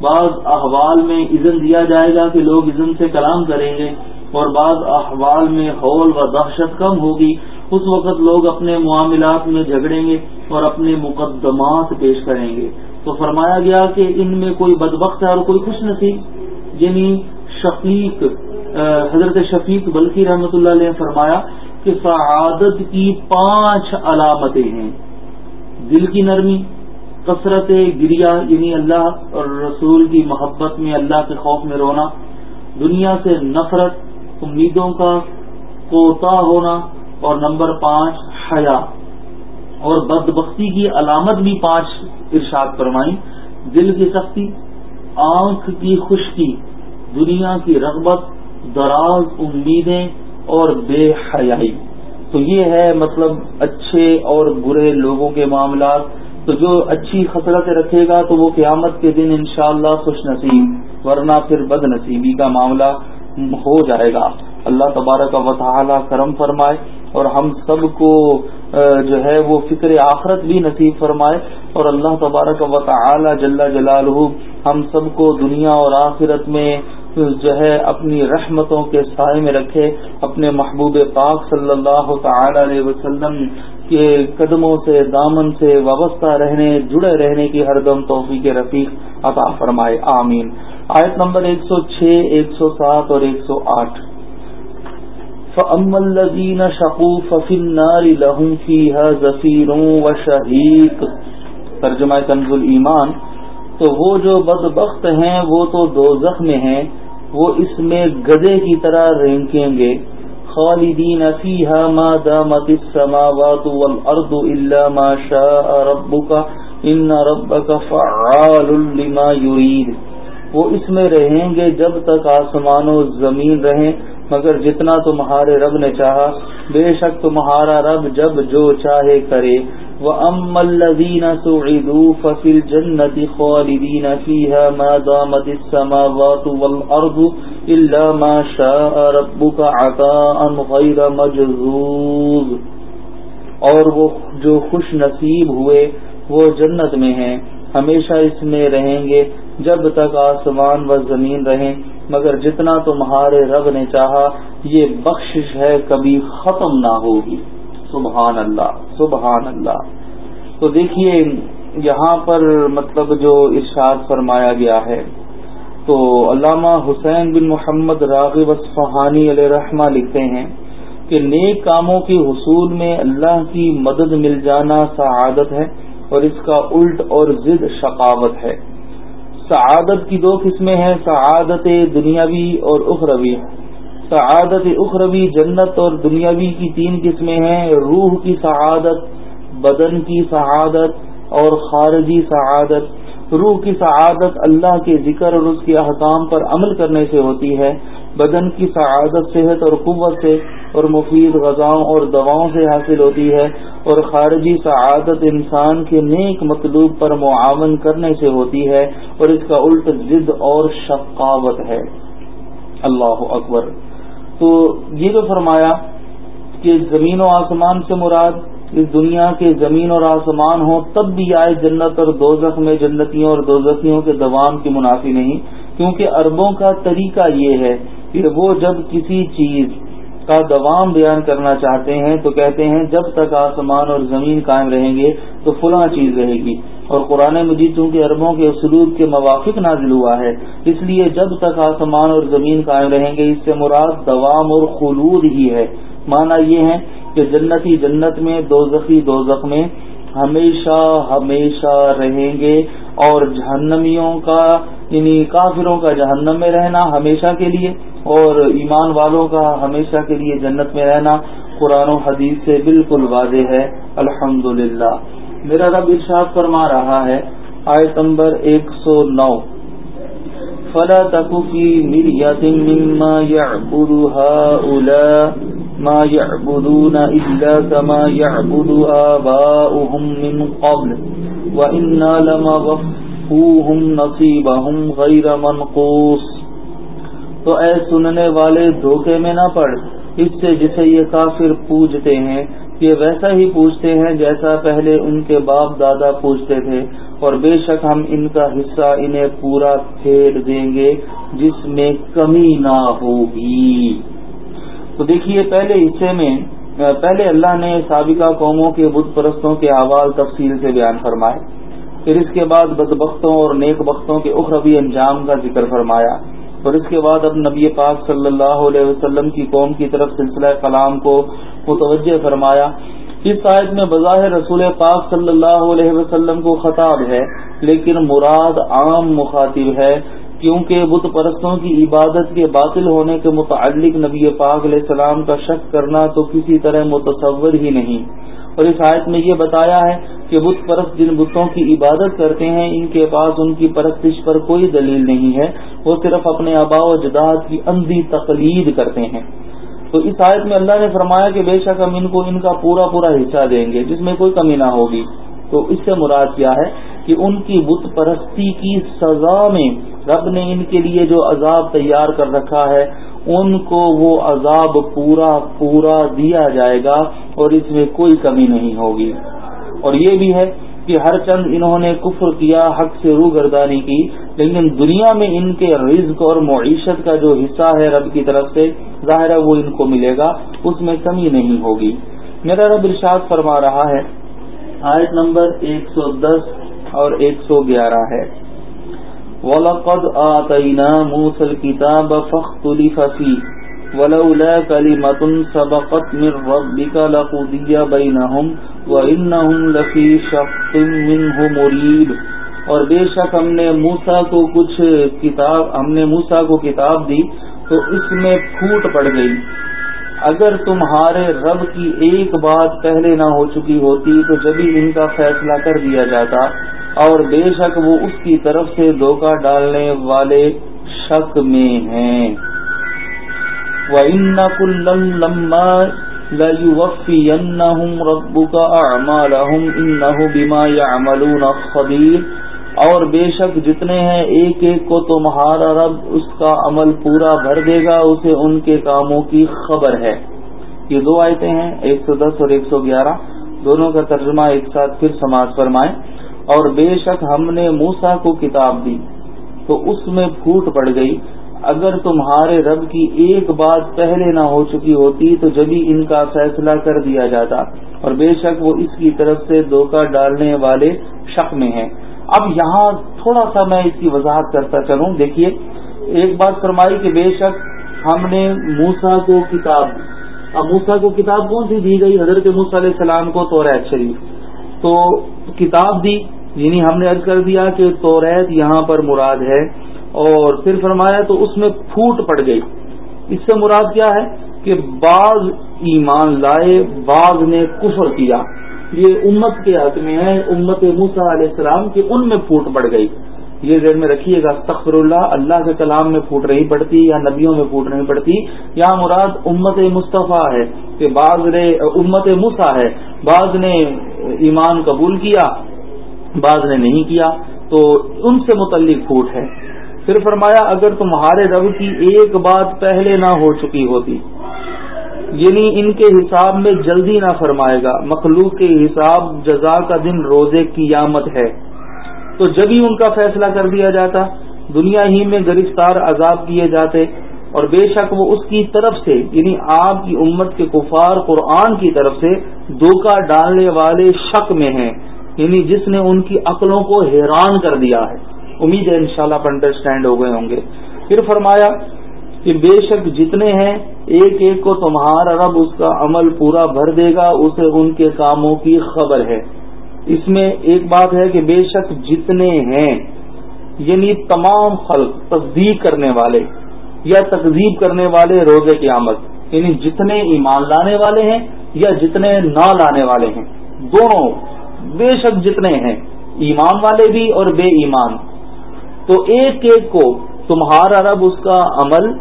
بعض احوال میں اذن دیا جائے گا کہ لوگ اذن سے کلام کریں گے اور بعض احوال میں ہول و دہشت کم ہوگی۔ اس وقت لوگ اپنے معاملات میں جھگڑیں گے اور اپنے مقدمات پیش کریں گے۔ تو فرمایا گیا کہ ان میں کوئی بدبخت ہے اور کوئی خوش نصیب یعنی شفیق حضرت شفیق بلکی رحمۃ اللہ علیہ نے فرمایا کہ سعادت کی پانچ علامتیں ہیں۔ دل کی نرمی، کثرت گریا یعنی اللہ اور رسول کی محبت میں اللہ کے خوف میں رونا، دنیا سے نفرت، امیدوں کا کوتا ہونا، اور نمبر پانچ، حیا۔ اور بدبختی کی علامت بھی پانچ ارشاد فرمائی دل کی سختی، آنکھ کی خشکی، دنیا کی رغبت، دراز امیدیں اور بے حیائی۔ تو یہ ہے مطلب اچھے اور برے لوگوں کے معاملات۔ تو جو اچھی خسرت رکھے گا تو وہ قیامت کے دن انشاءاللہ خوش نصیب، ورنہ پھر بد نصیبی کا معاملہ ہو جائے گا۔ اللہ تبارک و تعالی کرم فرمائے اور ہم سب کو جو ہے وہ فکر آخرت بھی نصیب فرمائے۔ اور اللہ تبارک و تعالی جل جلالہ ہم سب کو دنیا اور آخرت میں جو ہے اپنی رحمتوں کے سائے میں رکھے، اپنے محبوب پاک صلی اللہ تعالی علیہ وسلم کے قدموں سے، دامن سے وابستہ رہنے، جڑے رہنے کی ہر دم توفیق رفیق عطا فرمائے، آمین۔ آیت نمبر ایک سو چھ، ایک سو سات اور ایک سو آٹھ۔ فَأَمَّا شَقُوا فَفِي النَّارِ لَهُمْ فِيهَا زَفِيرٌ وَشَهِيقٌ۔ ترجمہ کنز ایمان تو وہ جو بدبخت ہیں، وہ تو دو میں ہیں۔ وہ اس میں گدے کی طرح رینکیں گے، خالدین فیہا ما دامت السماوات والارض الا ما شاء ربک، ان ربک فعال لما یرید۔ وہ اس میں رہیں گے جب تک آسمان و زمین رہیں۔ مگر جتنا تمہارے رب نے چاہا، بے شک تمہارا رب جب جو چاہے کرے۔ وَأَمَّا الَّذِينَ سُعِدُوا فَفِي الْجَنَّةِ خَالِدِينَ فِيهَا مَا دَامَتِ السَّمَاوَاتُ وَالْأَرْضُ إِلَّا مَا شَاءَ رَبُّكَ عَطَاءً غَيْرَ مَجْذُوذ۔ اور وہ جو خوش نصیب ہوئے، وہ جنت میں ہیں۔ ہمیشہ اس میں رہیں گے جب تک آسمان و زمین رہیں۔ مگر جتنا تمہارے رب نے چاہا، یہ بخشش ہے کبھی ختم نہ ہوگی۔ سبحان اللہ سبحان اللہ۔ تو دیکھیے، یہاں پر مطلب جو ارشاد فرمایا گیا ہے، تو علامہ حسین بن محمد راغب اصفہانی علیہ رحمہ لکھتے ہیں کہ نیک کاموں کے حصول میں اللہ کی مدد مل جانا سعادت ہے اور اس کا الٹ اور ضد شقاوت ہے۔ سعادت کی دو قسمیں ہیں، سعادت دنیاوی اور اخروی۔ سعادت اخروی جنت اور دنیاوی کی تین قسمیں ہیں، روح کی سعادت، بدن کی سعادت اور خارجی سعادت۔ روح کی سعادت اللہ کے ذکر اور اس کے احکام پر عمل کرنے سے ہوتی ہے۔ بدن کی سعادت صحت اور قوت سے اور مفید غذاؤں اور دواؤں سے حاصل ہوتی ہے اور خارجی سعادت انسان کے نیک مطلوب پر معاون کرنے سے ہوتی ہے اور اس کا الٹ ضد اور شقاوت ہے۔ اللہ اکبر۔ تو یہ جو فرمایا کہ زمین و آسمان سے مراد اس دنیا کے زمین اور آسمان ہو تب بھی آئے جنت اور دو میں جنتیوں اور دوزخیوں کے دوام کی منافی نہیں، کیونکہ اربوں کا طریقہ یہ ہے کہ وہ جب کسی چیز کا دوام بیان کرنا چاہتے ہیں تو کہتے ہیں جب تک آسمان اور زمین قائم رہیں گے تو فلاں چیز رہے گی۔ اور قرآن مجید چونکہ اربوں کے اسلوب کے موافق نازل ہوا ہے، اس لیے جب تک آسمان اور زمین قائم رہیں گے، اس سے مراد دوام اور خلود ہی ہے۔ مانا یہ ہے کہ جنتی جنت میں دو زخی دو میں ہمیشہ ہمیشہ رہیں گے اور جہنمیوں کا یعنی کافروں کا جہنم میں رہنا ہمیشہ کے لیے اور ایمان والوں کا ہمیشہ کے لیے جنت میں رہنا قرآن و حدیث سے بالکل واضح ہے۔ الحمد میرا رب ارشاد فرما رہا ہے۔ آیت نمبر ایک سو نو۔ فلا تکفی مریت مما يعبد هؤلاء ما يعبدون إلا كما يعبد آباؤهم من قبل وإنا لمغفوهم نصيبهم غير منقوص۔ تو اے سننے والے دھوکے میں نہ پڑ۔ اس سے جسے یہ کافر پوجتے ہیں، یہ ویسا ہی پوچھتے ہیں جیسا پہلے ان کے باپ دادا پوچھتے تھے۔ اور بے شک ہم ان کا حصہ انہیں پورا پھیر دیں گے، جس میں کمی نہ ہوگی۔ تو دیکھیے، پہلے حصے میں، پہلے اللہ نے سابقہ قوموں کے بت پرستوں کے احوال تفصیل سے بیان فرمائے۔ پھر اس کے بعد بدبختوں اور نیک بختوں کے اخروی انجام کا ذکر فرمایا۔ اور اس کے بعد اب نبی پاک صلی اللہ علیہ وسلم کی قوم کی طرف سلسلہ کلام کو متوجہ فرمایا۔ اس آیت میں بظاہر رسول پاک صلی اللہ علیہ وسلم کو خطاب ہے، لیکن مراد عام مخاطب ہے، کیونکہ بت پرستوں کی عبادت کے باطل ہونے کے متعلق نبی پاک علیہ السلام کا شک کرنا تو کسی طرح متصور ہی نہیں۔ اور اس آیت میں یہ بتایا ہے کہ بت پرست جن بتوں کی عبادت کرتے ہیں، ان کے پاس ان کی پرستش پر کوئی دلیل نہیں ہے، وہ صرف اپنے آبا و جداد کی اندھی تقلید کرتے ہیں۔ تو اس آیت میں اللہ نے فرمایا کہ بے شک ہم ان کو ان کا پورا پورا حصہ دیں گے، جس میں کوئی کمی نہ ہوگی۔ تو اس سے مراد کیا ہے کہ ان کی بت پرستی کی سزا میں رب نے ان کے لیے جو عذاب تیار کر رکھا ہے ان کو وہ عذاب پورا پورا دیا جائے گا اور اس میں کوئی کمی نہیں ہوگی۔ اور یہ بھی ہے کہ ہر چند انہوں نے کفر کیا، حق سے روگردانی کی، لیکن دنیا میں ان کے رزق اور معیشت کا جو حصہ ہے رب کی طرف سے، ظاہر وہ ان کو ملے گا، اس میں کمی نہیں ہوگی۔ میرا رب ارشاد فرما رہا ہے۔ آیت نمبر ایک سو دس اور ایک سو گیارہ ہے۔ وَلَقَدْ آتَيْنَا مُوسَى الْكِتَابَ فَاخْتُلِفَ فِيهِ وَلَوْلَا كَلِمَةٌ سَبَقَتْ مِنْ رَبِّكَ لَقُضِيَ بَيْنَهُمْ وَإِنَّهُمْ لَفِي شَقٍّ مِّنْهُ مُرِيبٍ اور بے شک ہم نے موسا کو کچھ کتاب ہم نے موسا کو کتاب دی تو اس میں پھوٹ پڑ گئی۔ اگر تمہارے رب کی ایک بات پہلے نہ ہو چکی ہوتی تو جبھی ان کا فیصلہ کر دیا جاتا۔ اور بے شک وہ اس کی طرف سے دھوکہ ڈالنے والے شک میں ہیں۔ وَإِنَّ كُلًّا لَمَّا لَيُوَفِّيَنَّهُمْ رَبُّكَ أَعْمَالَهُمْ إِنَّهُ بِمَا يَعْمَلُونَ خَبِيرٌ۔ اور بے شک جتنے ہیں ایک ایک کو تمہارا رب اس کا عمل پورا بھر دے گا، اسے ان کے کاموں کی خبر ہے۔ یہ دو آیتیں ہیں، ایک سو دس اور ایک سو گیارہ۔ دونوں کا ترجمہ ایک ساتھ پھر سماج فرمائیں۔ اور بے شک ہم نے موسا کو کتاب دی، تو اس میں پھوٹ پڑ گئی۔ اگر تمہارے رب کی ایک بات پہلے نہ ہو چکی ہوتی، تو جبھی ان کا فیصلہ کر دیا جاتا۔ اور بے شک وہ اس کی طرف سے دھوکہ ڈالنے والے شک میں ہیں۔ اب یہاں تھوڑا سا میں اس کی وضاحت کرتا چلوں۔ دیکھیے، ایک بات فرمائی کہ بے شک ہم نے موسا کو کتاب اب موسا کو کتاب کون سی دی گئی؟ حضرت موسیٰ علیہ السلام کو تو شریف۔ تو کتاب دی یعنی ہم نے عرض کر دیا کہ توریت یہاں پر مراد ہے اور پھر فرمایا تو اس میں پھوٹ پڑ گئی۔ اس سے مراد کیا ہے؟ کہ بعض ایمان لائے، بعض نے کفر کیا۔ یہ امت کے حق میں ہے، امت موسا علیہ السلام کی ان میں پھوٹ پڑ گئی۔ یہ ذہن میں رکھیے گا تخر اللہ اللہ کے کلام میں پھوٹ نہیں پڑتی یا نبیوں میں پھوٹ نہیں پڑتی۔ یا مراد امت مصطفیٰ ہے کہ بعض نے، امت موسا ہے، بعض نے ایمان قبول کیا۔ بعض نے نہیں کیا، تو ان سے متعلق پھوٹ ہے۔ پھر فرمایا، اگر تمہارے رب کی ایک بات پہلے نہ ہو چکی ہوتی یعنی ان کے حساب میں جلدی نہ فرمائے گا۔ مخلوق کے حساب جزا کا دن روزے کی آمد ہے۔ تو جب ہی ان کا فیصلہ کر دیا جاتا، دنیا ہی میں گرفتار عذاب کیے جاتے، اور بے شک وہ اس کی طرف سے یعنی آپ کی امت کے کفار قرآن کی طرف سے دھوکہ ڈالنے والے شک میں ہیں۔ یعنی جس نے ان کی عقلوں کو حیران کر دیا ہے۔ امید ہے انشاءاللہ شاء انڈرسٹینڈ ہو گئے ہوں گے۔ پھر فرمایا کہ بے شک جتنے ہیں، ایک ایک کو تمہارا رب اس کا عمل پورا بھر دے گا، اسے ان کے کاموں کی خبر ہے۔ اس میں ایک بات ہے کہ بے شک جتنے ہیں یعنی تمام خلق تصدیق کرنے والے یا تقزیب کرنے والے روزے کی آمد یعنی جتنے ایمان لانے والے ہیں یا جتنے نہ لانے والے ہیں۔ دونوں بے شک جتنے ہیں، ایمان والے بھی اور بے ایمان۔ تو ایک ایک کو تمہارا رب اس کا عمل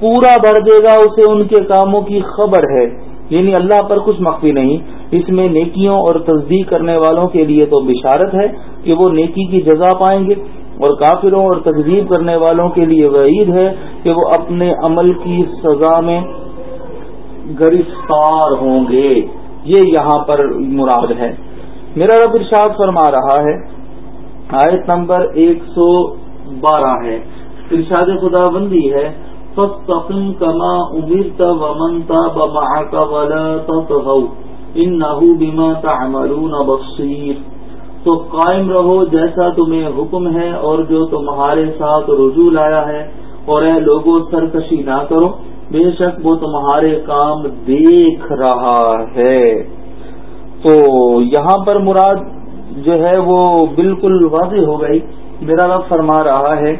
پورا بڑھ دے گا، اسے ان کے کاموں کی خبر ہے۔ یعنی اللہ پر کچھ مخفی نہیں، اس میں نیکیوں اور تصدیق کرنے والوں کے لیے تو بشارت ہے کہ وہ نیکی کی جزا پائیں گے۔ اور کافروں اور تقزیب کرنے والوں کے لیے وعید ہے کہ وہ اپنے عمل کی سزا میں گرفتار ہوں گے۔ یہ یہاں پر مراد ہے۔ میرا رب ارشاد فرما رہا ہے، آیت نمبر ایک سو بارہ ہے۔ ارشاد خدا بندی ہے، فاستقم كما امرت ومن تاب معك ولا تطغوا انه بما تعملون بصير تو قائم رہو جیسا تمہیں حکم ہے اور جو تمہارے ساتھ رجوع لایا ہے۔ اور اے لوگوں سرکشی نہ کرو، بے شک وہ تمہارے کام دیکھ رہا ہے۔ تو یہاں پر مراد جو ہے وہ بالکل واضح ہو گئی۔ میرا رب فرما رہا ہے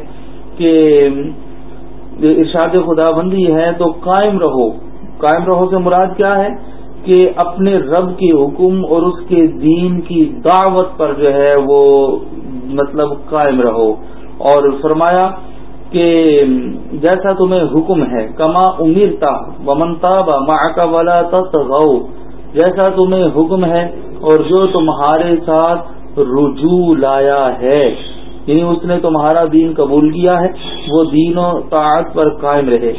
کہ ارشاد خدا بندی ہے تو قائم رہو۔ قائم رہو سے مراد کیا ہے؟ کہ اپنے رب کے حکم اور اس کے دین کی دعوت پر جو ہے وہ مطلب قائم رہو۔ اور فرمایا کہ جیسا تمہیں حکم ہے، کما امیرتا ومنتا با کا والا جیسا تمہیں حکم ہے اور جو تمہارے ساتھ رجوع لایا ہے یعنی اس نے تمہارا دین قبول کیا ہے، وہ دین و طاعت پر قائم رہے۔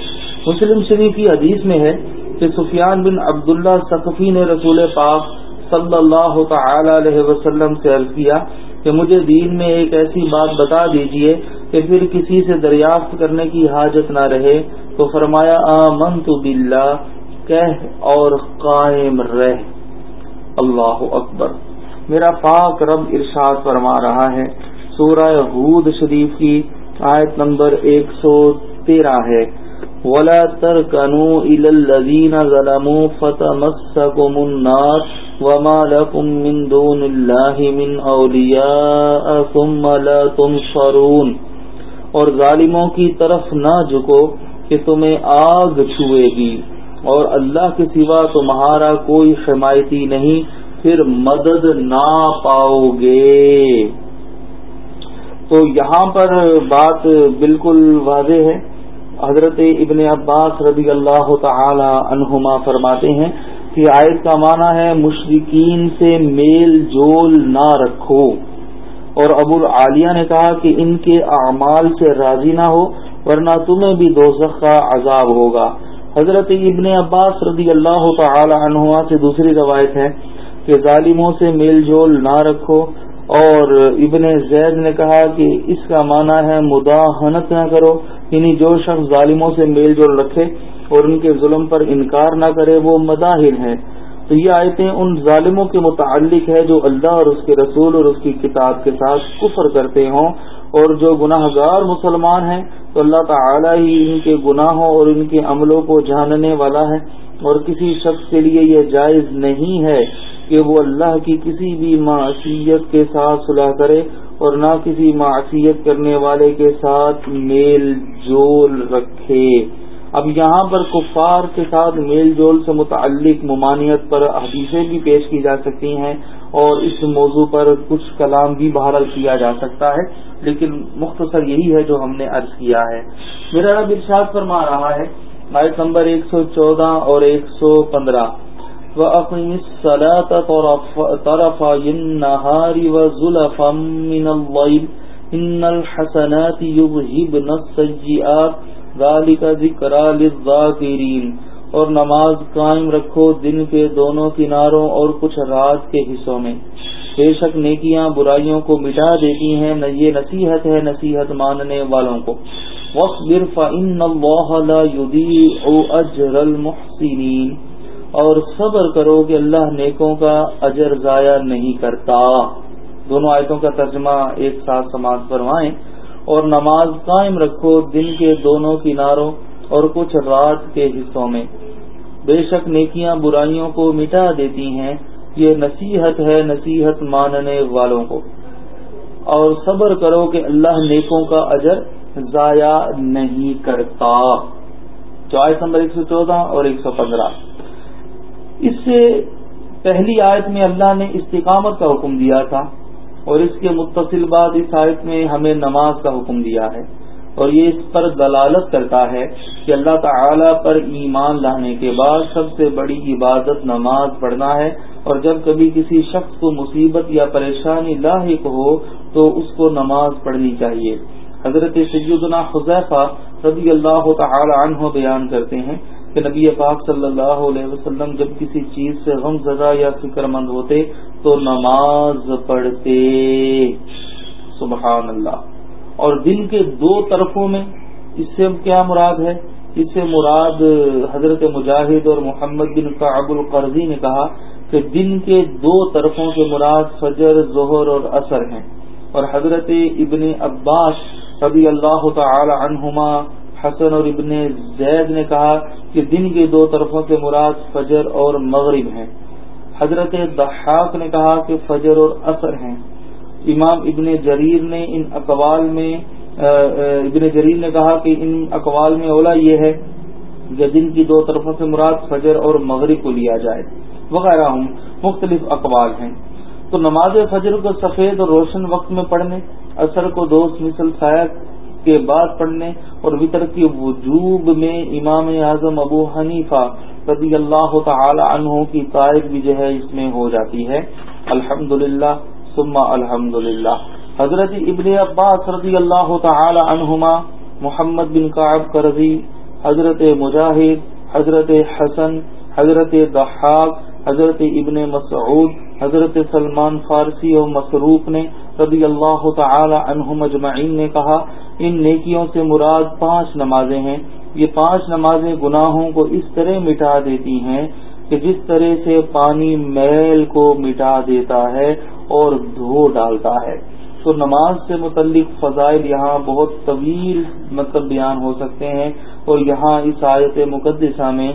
مسلم شریف کی حدیث میں ہے کہ سفیان بن عبداللہ سقفی نے رسول پاک صلی اللہ تعالی علیہ وسلم سے عرض کیا کہ مجھے دین میں ایک ایسی بات بتا دیجیے کہ پھر کسی سے دریافت کرنے کی حاجت نہ رہے، تو فرمایا آمنت باللہ کہہ اور قائم رہ۔ اللہ اکبر۔ میرا پاک رب ارشاد فرما رہا ہے۔ سورہ حود شریف کی آیت نمبر ایک سو تیرہ ہے۔ ولا تر کنو الزین ظلم فتح النار وما لكم من دون الله من اولیاء ثم لا تنصرون۔ اور ظالموں کی طرف نہ جھکو کہ تمہیں آگ چھوئے گی۔ اور اللہ کے سوا تمہارا کوئی حمایتی نہیں، پھر مدد نہ پاؤ گے تو یہاں پر بات بالکل واضح ہے۔ حضرت ابن عباس رضی اللہ تعالی عنہما فرماتے ہیں کہ آیت کا معنی ہے مشرقین سے میل جول نہ رکھو۔ اور ابو العالیہ نے کہا کہ ان کے اعمال سے راضی نہ ہو، ورنہ تمہیں بھی دوزخ کا عذاب ہوگا۔ حضرت ابن عباس رضی اللہ تعالی عنہ سے دوسری روایت ہے کہ ظالموں سے میل جول نہ رکھو اور ابن زید نے کہا کہ اس کا معنی ہے مداحنت نہ کرو یعنی جو شخص ظالموں سے میل جول رکھے اور ان کے ظلم پر انکار نہ کرے، وہ مداحن ہے۔ تو یہ آیتیں ان ظالموں کے متعلق ہے جو اللہ اور اس کے رسول اور اس کی کتاب کے ساتھ کفر کرتے ہوں۔ اور جو گناہ گار مسلمان ہیں، تو اللہ تعالی ہی ان کے گناہوں اور ان کے عملوں کو جاننے والا ہے۔ اور کسی شخص کے لیے یہ جائز نہیں ہے کہ وہ اللہ کی کسی بھی معصیت کے ساتھ صلاح کرے اور نہ کسی معصیت کرنے والے کے ساتھ میل جول رکھے۔ اب یہاں پر کفار کے ساتھ میل جول سے متعلق ممانعت پر حدیثیں بھی پیش کی جا سکتی ہیں۔ اور اس موضوع پر کچھ کلام بھی بحال کیا جا سکتا ہے، لیکن مختصر یہی ہے جو ہم نے عرض کیا ہے۔ میرا رب ارشاد فرما رہا ہے، آیت نمبر ایک سو چودہ اور ایک سو پندرہ۔ طرف النهار وزلفا من الليل ان الحسنات يذهبن السيئات کا ذکر للذاکرین اور نماز قائم رکھو دن کے دونوں کناروں اور کچھ رات کے حصوں میں۔ بے شک نیکیاں برائیوں کو مٹا دیتی ہیں یہ نصیحت ہے نصیحت ماننے والوں کو۔ المحسنین اور صبر کرو کہ اللہ نیکوں کا اجر ضائع نہیں کرتا۔ دونوں آیتوں کا ترجمہ ایک ساتھ سماعت فرمائیں۔ اور نماز قائم رکھو دن کے دونوں کناروں اور کچھ رات کے حصوں میں۔ بے شک نیکیاں برائیوں کو مٹا دیتی ہیں، یہ نصیحت ہے نصیحت ماننے والوں کو۔ اور صبر کرو کہ اللہ نیکوں کا اجر ضائع نہیں کرتا۔ چوائس نمبر ایک سو چودہ اور ایک سو پندرہ۔ اس سے پہلی آیت میں اللہ نے استقامت کا حکم دیا تھا، اور اس کے متصل بعد اس آیت میں ہمیں نماز کا حکم دیا ہے۔ اور یہ اس پر دلالت کرتا ہے کہ اللہ تعالی پر ایمان لانے کے بعد سب سے بڑی عبادت نماز پڑھنا ہے اور جب کبھی کسی شخص کو مصیبت یا پریشانی لاحق ہو تو اس کو نماز پڑھنی چاہیے۔ حضرت سیدنا حذیفہ رضی اللہ تعالی عنہ بیان کرتے ہیں کہ نبی پاک صلی اللہ علیہ وسلم جب کسی چیز سے غم زدہ یا فکر مند ہوتے تو نماز پڑھتے۔ سبحان اللہ۔ اور دن کے دو طرفوں میں اس سے کیا مراد ہے؟ اس سے مراد حضرت مجاہد اور محمد بن کعب القرضی نے کہا کہ دن کے دو طرفوں کے مراد فجر، ظہر اور اثر ہیں۔ اور حضرت ابن عباس رضی اللہ تعالی عنہما، حسن اور ابن زید نے کہا کہ دن کے دو طرفوں سے مراد فجر اور مغرب ہیں۔ حضرت دحاق نے کہا کہ فجر اور اثر ہیں۔ امام ابن جریر نے ان اقوال میں ابن جریر نے کہا کہ ان اقوال میں اولا یہ ہے کہ دن کی دو طرفوں سے مراد فجر اور مغرب کو لیا جائے، وغیرہ ہوں مختلف اقوال ہیں۔ تو نماز فجر کو سفید اور روشن وقت میں پڑھنے اثر کو دوست مثل سایہ کے بعد پڑھنے، اور وطر کے وجوب میں امام اعظم ابو حنیفہ رضی اللہ تعالی عنہ کی تائب بھی جو ہے اس میں ہو جاتی ہے۔ الحمد للہ سما الحمد للہ حضرت ابن عباس رضی اللہ تعالی عنہما، محمد بن قعب کرزی حضرت مجاہد، حضرت حسن، حضرت دحاق حضرت ابن مسعود، حضرت سلمان فارسی اور مسروف نے رضی اللہ تعالی عنہ مجمعین نے کہا، ان نیکیوں سے مراد پانچ نمازیں ہیں۔ یہ پانچ نمازیں گناہوں کو اس طرح مٹا دیتی ہیں کہ جس طرح سے پانی میل کو مٹا دیتا ہے اور دھو ڈالتا ہے۔ تو نماز سے متعلق فضائل یہاں بہت طویل مطلب بیان ہو سکتے ہیں اور یہاں اس آیت مقدسہ میں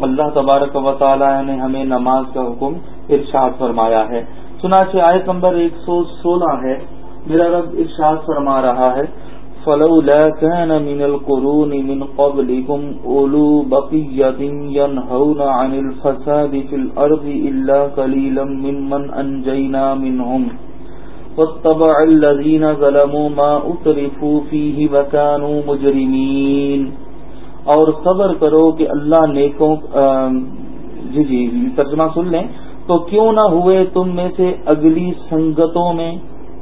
اللہ تبارک و تعالی نے ہمیں نماز کا حکم ارشاد فرمایا ہے۔ چنانچہ آیت نمبر ایک سو سولہ ہے۔ میرا رب ارشاد فرما رہا ہے۔ فلولا كان من القرون من قبلكم أولو بقية ينهون عن الفساد في الأرض إلا قليلا ممن أنجينا منهم واتبع الذين ظلموا ما أطرفوا فيه وكانوا مجرمين اور صبر کرو کہ اللہ نیکوں جی،, جی جی ترجمہ سن لیں۔ تو کیوں نہ ہوئے تم میں سے اگلی سنگتوں میں،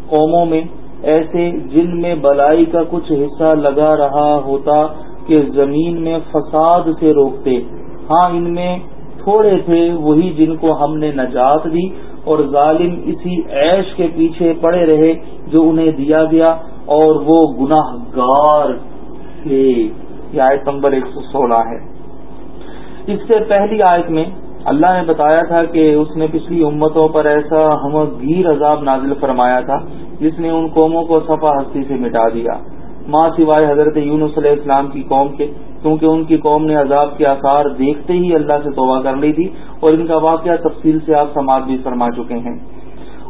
قوموں میں ایسے جن میں بلائی کا کچھ حصہ لگا رہا ہوتا کہ زمین میں فساد سے روکتے۔ ہاں ان میں تھوڑے تھے، وہی جن کو ہم نے نجات دی، اور ظالم اسی عیش کے پیچھے پڑے رہے جو انہیں دیا گیا، اور وہ گناہ گار تھے۔ یہ آیت نمبر ایک سو سولہ ہے۔ اس سے پہلی آیت میں اللہ نے بتایا تھا کہ اس نے پچھلی امتوں پر ایسا ہم گیر عذاب نازل فرمایا تھا جس نے ان قوموں کو صفا ہستی سے مٹا دیا۔ ماں سوائے حضرت یونس علیہ السلام کی قوم کے، کیونکہ ان کی قوم نے عذاب کے آثار دیکھتے ہی اللہ سے توبہ کر لی تھی اور ان کا واقعہ تفصیل سے آپ سماج بھی فرما چکے ہیں۔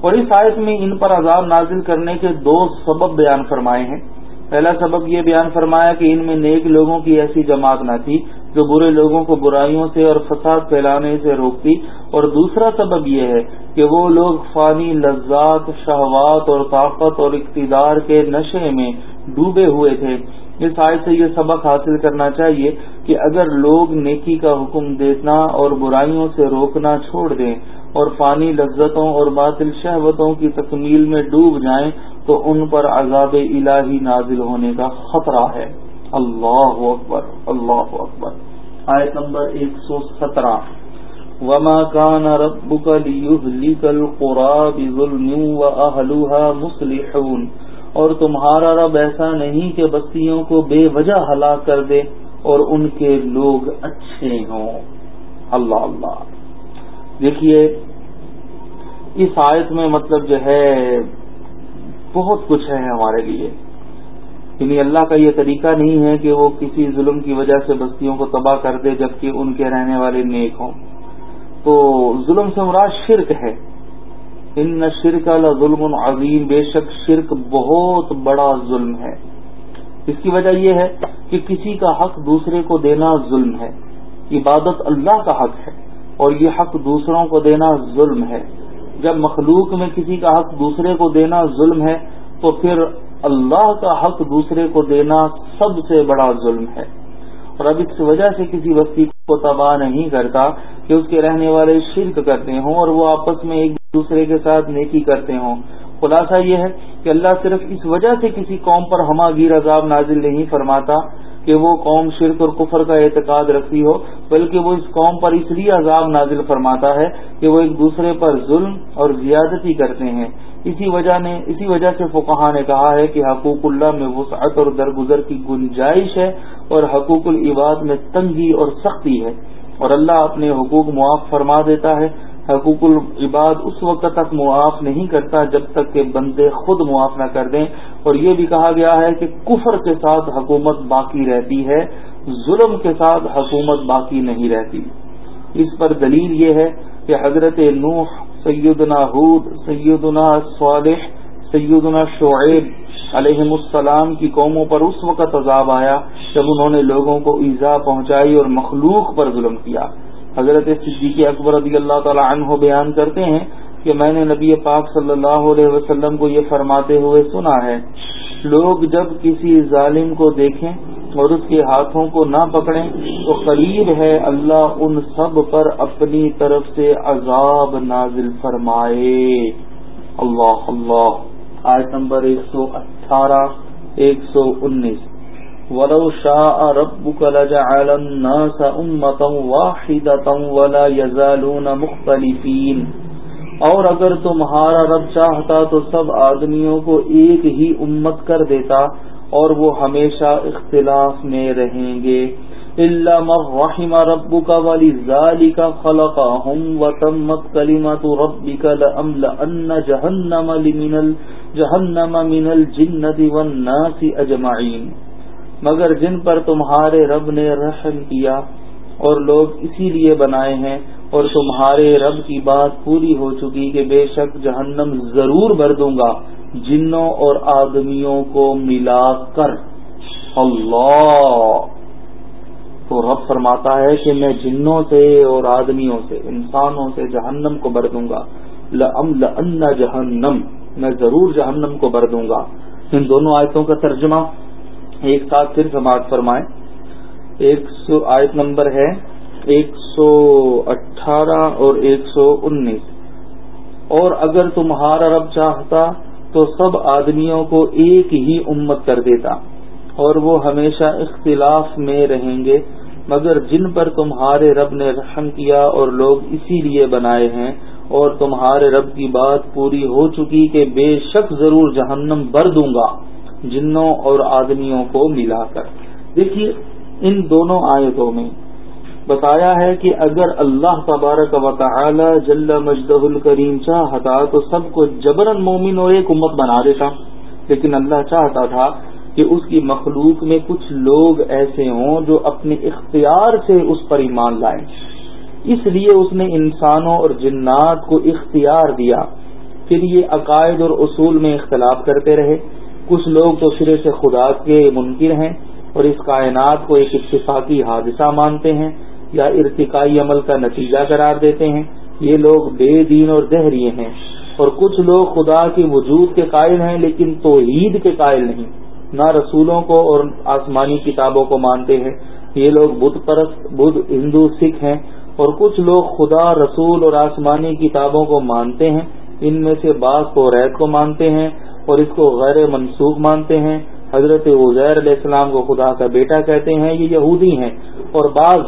اور اس آیت میں ان پر عذاب نازل کرنے کے دو سبب بیان فرمائے ہیں۔ پہلا سبب یہ بیان فرمایا کہ ان میں نیک لوگوں کی ایسی جماعت نہ تھی جو برے لوگوں کو برائیوں سے اور فساد پھیلانے سے روکتی۔ اور دوسرا سبب یہ ہے کہ وہ لوگ فانی لذات، شہوات اور طاقت اور اقتدار کے نشے میں ڈوبے ہوئے تھے۔ اس آئے سے یہ سبق حاصل کرنا چاہیے کہ اگر لوگ نیکی کا حکم دینا اور برائیوں سے روکنا چھوڑ دیں اور فانی لذتوں اور باطل شہوتوں کی تکمیل میں ڈوب جائیں، تو ان پر عذاب الہی نازل ہونے کا خطرہ ہے۔ اللہ اکبر اللہ اکبر۔ آیت نمبر ایک سو سترہ۔ وما كان ربك ليهلك القرى بظلم واهلها مصلحون۔ اور تمہارا رب ایسا نہیں کہ بستیوں کو بے وجہ ہلاک کر دے اور ان کے لوگ اچھے ہوں۔ اللہ اللہ۔ دیکھیے، اس آیت میں مطلب جو ہے، بہت کچھ ہے ہمارے لیے۔ یعنی اللہ کا یہ طریقہ نہیں ہے کہ وہ کسی ظلم کی وجہ سے بستیوں کو تباہ کر دے جبکہ ان کے رہنے والے نیک ہوں۔ تو ظلم سے مراد شرک ہے۔ ان شرک اللہ ظلم عظیم، بے شک شرک بہت بڑا ظلم ہے۔ اس کی وجہ یہ ہے کہ کسی کا حق دوسرے کو دینا ظلم ہے۔ عبادت اللہ کا حق ہے اور یہ حق دوسروں کو دینا ظلم ہے۔ جب مخلوق میں کسی کا حق دوسرے کو دینا ظلم ہے تو پھر اللہ کا حق دوسرے کو دینا سب سے بڑا ظلم ہے۔ اور اب اس وجہ سے کسی بستی کو تباہ نہیں کرتا کہ اس کے رہنے والے شرک کرتے ہوں اور وہ آپس میں ایک دوسرے کے ساتھ نیکی کرتے ہوں۔ خلاصہ یہ ہے کہ اللہ صرف اس وجہ سے کسی قوم پر ہما گیر عذاب نازل نہیں فرماتا کہ وہ قوم شرک اور کفر کا اعتقاد رکھتی ہو، بلکہ وہ اس قوم پر اس لیے عذاب نازل فرماتا ہے کہ وہ ایک دوسرے پر ظلم اور زیادتی کرتے ہیں۔ اسی وجہ نے اسی وجہ سے فقہ نے کہا ہے کہ حقوق اللہ میں وسعت اور درگزر کی گنجائش ہے اور حقوق العباد میں تنگی اور سختی ہے اور اللہ اپنے حقوق معاف فرما دیتا ہے۔ حقوق العباد اس وقت تک معاف نہیں کرتا جب تک کہ بندے خود معاف نہ کر دیں۔ اور یہ بھی کہا گیا ہے کہ کفر کے ساتھ حکومت باقی رہتی ہے، ظلم کے ساتھ حکومت باقی نہیں رہتی۔ اس پر دلیل یہ ہے کہ حضرت نوح سیدنا حود سیدنا صالح، سیدنا شعیب علیہ السلام کی قوموں پر اس وقت عذاب آیا جب انہوں نے لوگوں کو ایزا پہنچائی اور مخلوق پر ظلم کیا۔ حضرت صدیق اکبر رضی اللہ تعالی عنہ بیان کرتے ہیں کہ میں نے نبی پاک صلی اللہ علیہ وسلم کو یہ فرماتے ہوئے سنا ہے، لوگ جب کسی ظالم کو دیکھیں اور اس کے ہاتھوں کو نہ پکڑیں تو قریب ہے اللہ ان سب پر اپنی طرف سے عذاب نازل فرمائے۔ اللہ اللہ۔ آیت نمبر ایک سو اٹھارہ، ایک سو انیس۔ ولو شاء ربك لجعل الناس ولا يزالون مختلفين۔ اور اگر تمہارا رب چاہتا تو سب آدمیوں کو ایک ہی امت کر دیتا۔ اور وہ ہمیشہ اختلاف میں رہیں گے۔ اللہ مرحم ربك ولذلك خلقهم وتمت كلمة ربك لأملأن جهنم لمن جهنم من الجنة والناس أجمعين۔ مگر جن پر تمہارے رب نے رحم کیا اور لوگ اسی لیے بنائے ہیں اور تمہارے رب کی بات پوری ہو چکی کہ بے شک جہنم ضرور بھر دوں گا۔ جنوں اور آدمیوں کو ملا کر اللہ تو رب فرماتا ہے کہ میں جنوں سے اور آدمیوں سے، انسانوں سے جہنم کو بھر دوں گا۔ لم جہنم، میں ضرور جہنم کو بھر دوں گا۔ ان دونوں آیتوں کا ترجمہ ایک ساتھ پھر سماعت فرمائیں۔ ایک سو آیت نمبر ہے، ایک سو اٹھارہ اور ایک سو انیس۔ اور اگر تمہارا رب چاہتا تو سب آدمیوں کو ایک ہی امت کر دیتا اور وہ ہمیشہ اختلاف میں رہیں گے، مگر جن پر تمہارے رب نے رحم کیا اور لوگ اسی لیے بنائے ہیں، اور تمہارے رب کی بات پوری ہو چکی کہ بے شک ضرور جہنم بر دوں گا، جنوں اور آدمیوں کو ملا کر۔ دیکھیے، ان دونوں آیتوں میں بتایا ہے کہ اگر اللہ تبارک و تعالی جل مجدہ الکریم چاہتا تو سب کو جبرن مومن اور ایک امت بنا دیتا۔ لیکن اللہ چاہتا تھا کہ اس کی مخلوق میں کچھ لوگ ایسے ہوں جو اپنے اختیار سے اس پر ایمان لائیں۔ اس لیے اس نے انسانوں اور جنات کو اختیار دیا۔ پھر یہ عقائد اور اصول میں اختلاف کرتے رہے۔ کچھ لوگ تو سرے سے خدا کے منکر ہیں اور اس کائنات کو ایک اتفاقی حادثہ مانتے ہیں۔ یا ارتقائی عمل کا نتیجہ قرار دیتے ہیں۔ یہ لوگ بے دین اور دہریے ہیں۔ اور کچھ لوگ خدا کے وجود کے قائل ہیں، لیکن توحید کے قائل نہیں۔ نہ رسولوں کو اور آسمانی کتابوں کو مانتے ہیں۔ یہ لوگ بدھ پرست بدھ ہندو، سکھ ہیں۔ اور کچھ لوگ خدا، رسول اور آسمانی کتابوں کو مانتے ہیں۔ ان میں سے بعض کو ریت کو مانتے ہیں اور اس کو غیر منسوخ مانتے ہیں۔ حضرت عزیر علیہ السلام کو خدا کا بیٹا کہتے ہیں، یہ یہودی ہیں۔ اور بعض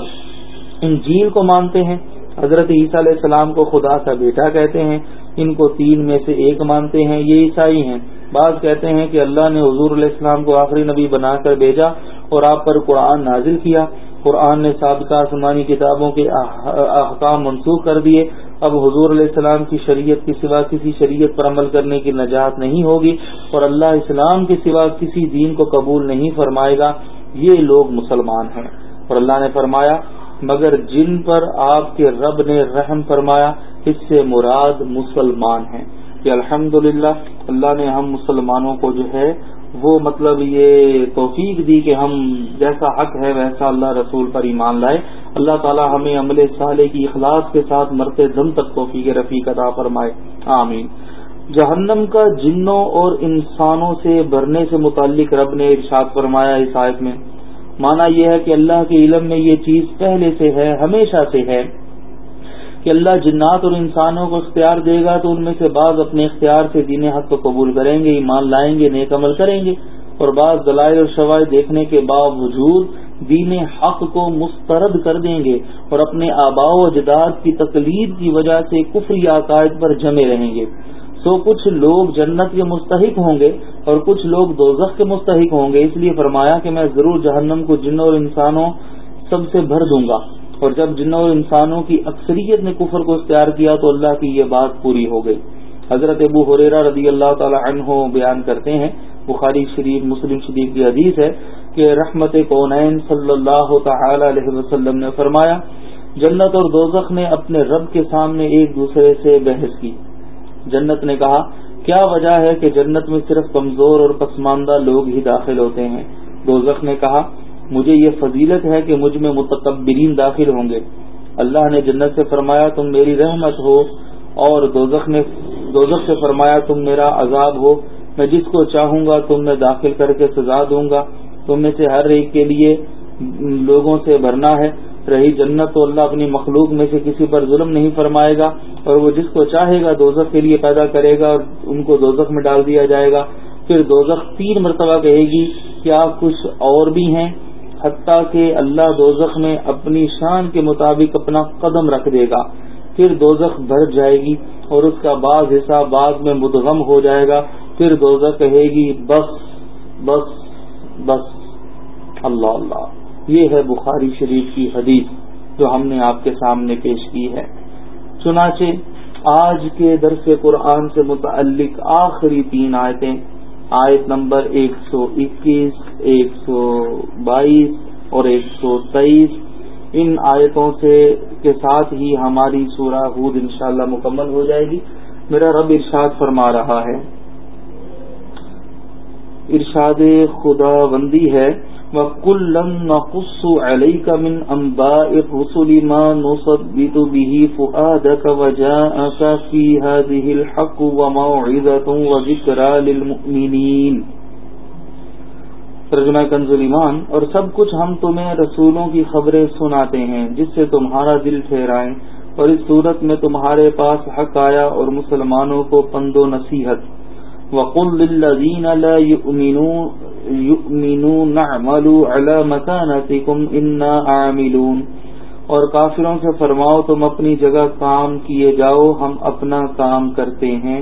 انجیل کو مانتے ہیں۔ حضرت عیسیٰ علیہ السلام کو خدا کا بیٹا کہتے ہیں۔ ان کو تین میں سے ایک مانتے ہیں۔ یہ عیسائی ہیں۔ بعض کہتے ہیں کہ اللہ نے حضور علیہ السلام کو آخری نبی بنا کر بھیجا اور آپ پر قرآن نازل کیا۔ قرآن نے سابقہ آسمانی کتابوں کے احکام منسوخ کر دیے۔ اب حضور علیہ السلام کی شریعت کے سوا کسی شریعت پر عمل کرنے کی نجات نہیں ہوگی اور اللہ اسلام کے سوا کسی دین کو قبول نہیں فرمائے گا۔ یہ لوگ مسلمان ہیں۔ اور اللہ نے فرمایا مگر جن پر آپ کے رب نے رحم فرمایا، اس سے مراد مسلمان ہیں۔ کہ الحمد اللہ نے ہم مسلمانوں کو جو ہے، وہ مطلب یہ توفیق دی کہ ہم جیسا حق ہے، ویسا اللہ رسول پر ایمان لائے۔ اللہ تعالی ہمیں عمل صالح کی اخلاص کے ساتھ مرتے دم تک توفیق رفیق عطا فرمائے۔ آمین۔ جہنم کا جنوں اور انسانوں سے بھرنے سے متعلق رب نے ارشاد فرمایا اس آیت میں مانا یہ ہے کہ اللہ کے علم میں یہ چیز پہلے سے ہے، ہمیشہ سے ہے۔ کہ اللہ جنات اور انسانوں کو اختیار دے گا تو ان میں سے بعض اپنے اختیار سے دین حق کو قبول کریں گے، ایمان لائیں گے، نیک عمل کریں گے۔ اور بعض دلائل اور شوائد دیکھنے کے باوجود دین حق کو مسترد کر دیں گے اور اپنے آبا و اجداد کی تقلید کی وجہ سے کفری عقائد پر جمے رہیں گے۔ تو کچھ لوگ جنت کے مستحق ہوں گے اور کچھ لوگ دوزخ کے مستحق ہوں گے۔ اس لیے فرمایا کہ میں ضرور جہنم کو جنوں اور انسانوں سب سے بھر دوں گا۔ اور جب جنوں اور انسانوں کی اکثریت نے کفر کو اختیار کیا تو اللہ کی یہ بات پوری ہو گئی۔ حضرت ابو حریرا رضی اللہ تعالی عنہ بیان کرتے ہیں، بخاری شریف، مسلم شریف کی حدیث ہے کہ رحمت کونین صلی اللہ تعالی علیہ وسلم نے فرمایا، جنت اور دوزخ نے اپنے رب کے سامنے ایک دوسرے سے بحث کی۔ جنت نے کہا، کیا وجہ ہے کہ جنت میں صرف کمزور اور پسماندہ لوگ ہی داخل ہوتے ہیں؟ دوزخ نے کہا، مجھے یہ فضیلت ہے کہ مجھ میں متقبرین داخل ہوں گے۔ اللہ نے جنت سے فرمایا، تم میری رحمت ہو اور دوزخ نے دوزخ سے فرمایا، تم میرا عذاب ہو۔ میں جس کو چاہوں گا، تم میں داخل کر کے سزا دوں گا۔ تم میں سے ہر ایک کے لیے لوگوں سے بھرنا ہے۔ رہی جنت تو اللہ اپنی مخلوق میں سے کسی پر ظلم نہیں فرمائے گا اور وہ جس کو چاہے گا دوزخ کے لیے پیدا کرے گا اور ان کو دوزخ میں ڈال دیا جائے گا۔ پھر دوزخ تین مرتبہ کہے گی، کیا کچھ اور بھی ہیں؟ حتیٰ کہ اللہ دوزخ میں اپنی شان کے مطابق اپنا قدم رکھ دے گا۔ پھر دوزخ بھر جائے گی اور اس کا بعض حصہ بعض میں مدغم ہو جائے گا۔ پھر دوزخ کہے گی، بس بس بس، اللہ اللہ۔ یہ ہے بخاری شریف کی حدیث جو ہم نے آپ کے سامنے پیش کی ہے۔ چنانچہ آج کے درس قرآن سے متعلق آخری تین آیتیں، آیت نمبر ایک سو اکیس، ایک سو بائیس اور ایک سو تیئیس۔ ان آیتوں سے کے ساتھ ہی ہماری سورہ حود انشاءاللہ مکمل ہو جائے گی۔ میرا رب ارشاد فرما رہا ہے۔ ارشاد خدا بندی ہے۔ وَكُلًّا نَقُصُّ عَلَيْكَ مِنْ أَنْبَاءِ الرُّسُلِ مَا نُصَبِّتُ بِهِ فُؤَادَكَ وَجَاءَكَ فِي هَذِهِ الْحَقُّ وَمَوْعِظَةٌ وَذِكْرَى لِلْمُؤْمِنِينَ۔ ترجمہ کنز ایمان اور سب کچھ ہم تمہیں رسولوں کی خبریں سناتے ہیں، جس سے تمہارا دل ٹھہرائیں، اور اس صورت میں تمہارے پاس حق آیا اور مسلمانوں کو پند و نصیحت۔ وقل للذين لا يؤمنون اعملوا على مكانتكم انا عاملون اور کافروں سے فرماؤ تم اپنی جگہ کام کیے جاؤ، ہم اپنا کام کرتے ہیں۔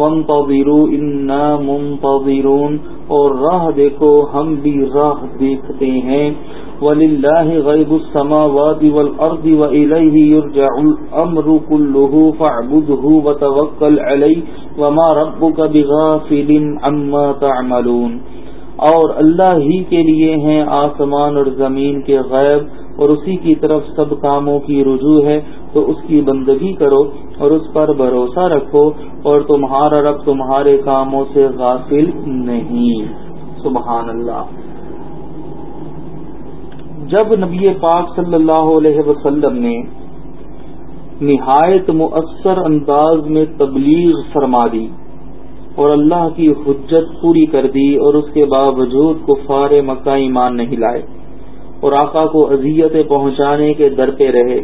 وانتظروا انا منتظرون اور راہ دیکھو، ہم بھی راہ دیکھتے ہیں۔ وللہ غیب السماوات والارض وإلیہ یرجع الامر کلہ فاعبده وتوکل علی وما ربک بغافل عما تعملون۔ اور اللہ ہی کے لیے ہیں آسمان اور زمین کے غیب۔ اور اسی کی طرف سب کاموں کی رجوع ہے، تو اس کی بندگی کرو اور اس پر بھروسہ رکھو اور تمہارا رب تمہارے کاموں سے غافل نہیں۔ سبحان اللہ۔ جب نبی پاک صلی اللہ علیہ وسلم نے نہایت مؤثر انداز میں تبلیغ فرما دی اور اللہ کی حجت پوری کر دی اور اس کے باوجود کو فار مکہ ایمان نہیں لائے اور آقا کو اذیتیں پہنچانے کے در پہ رہے۔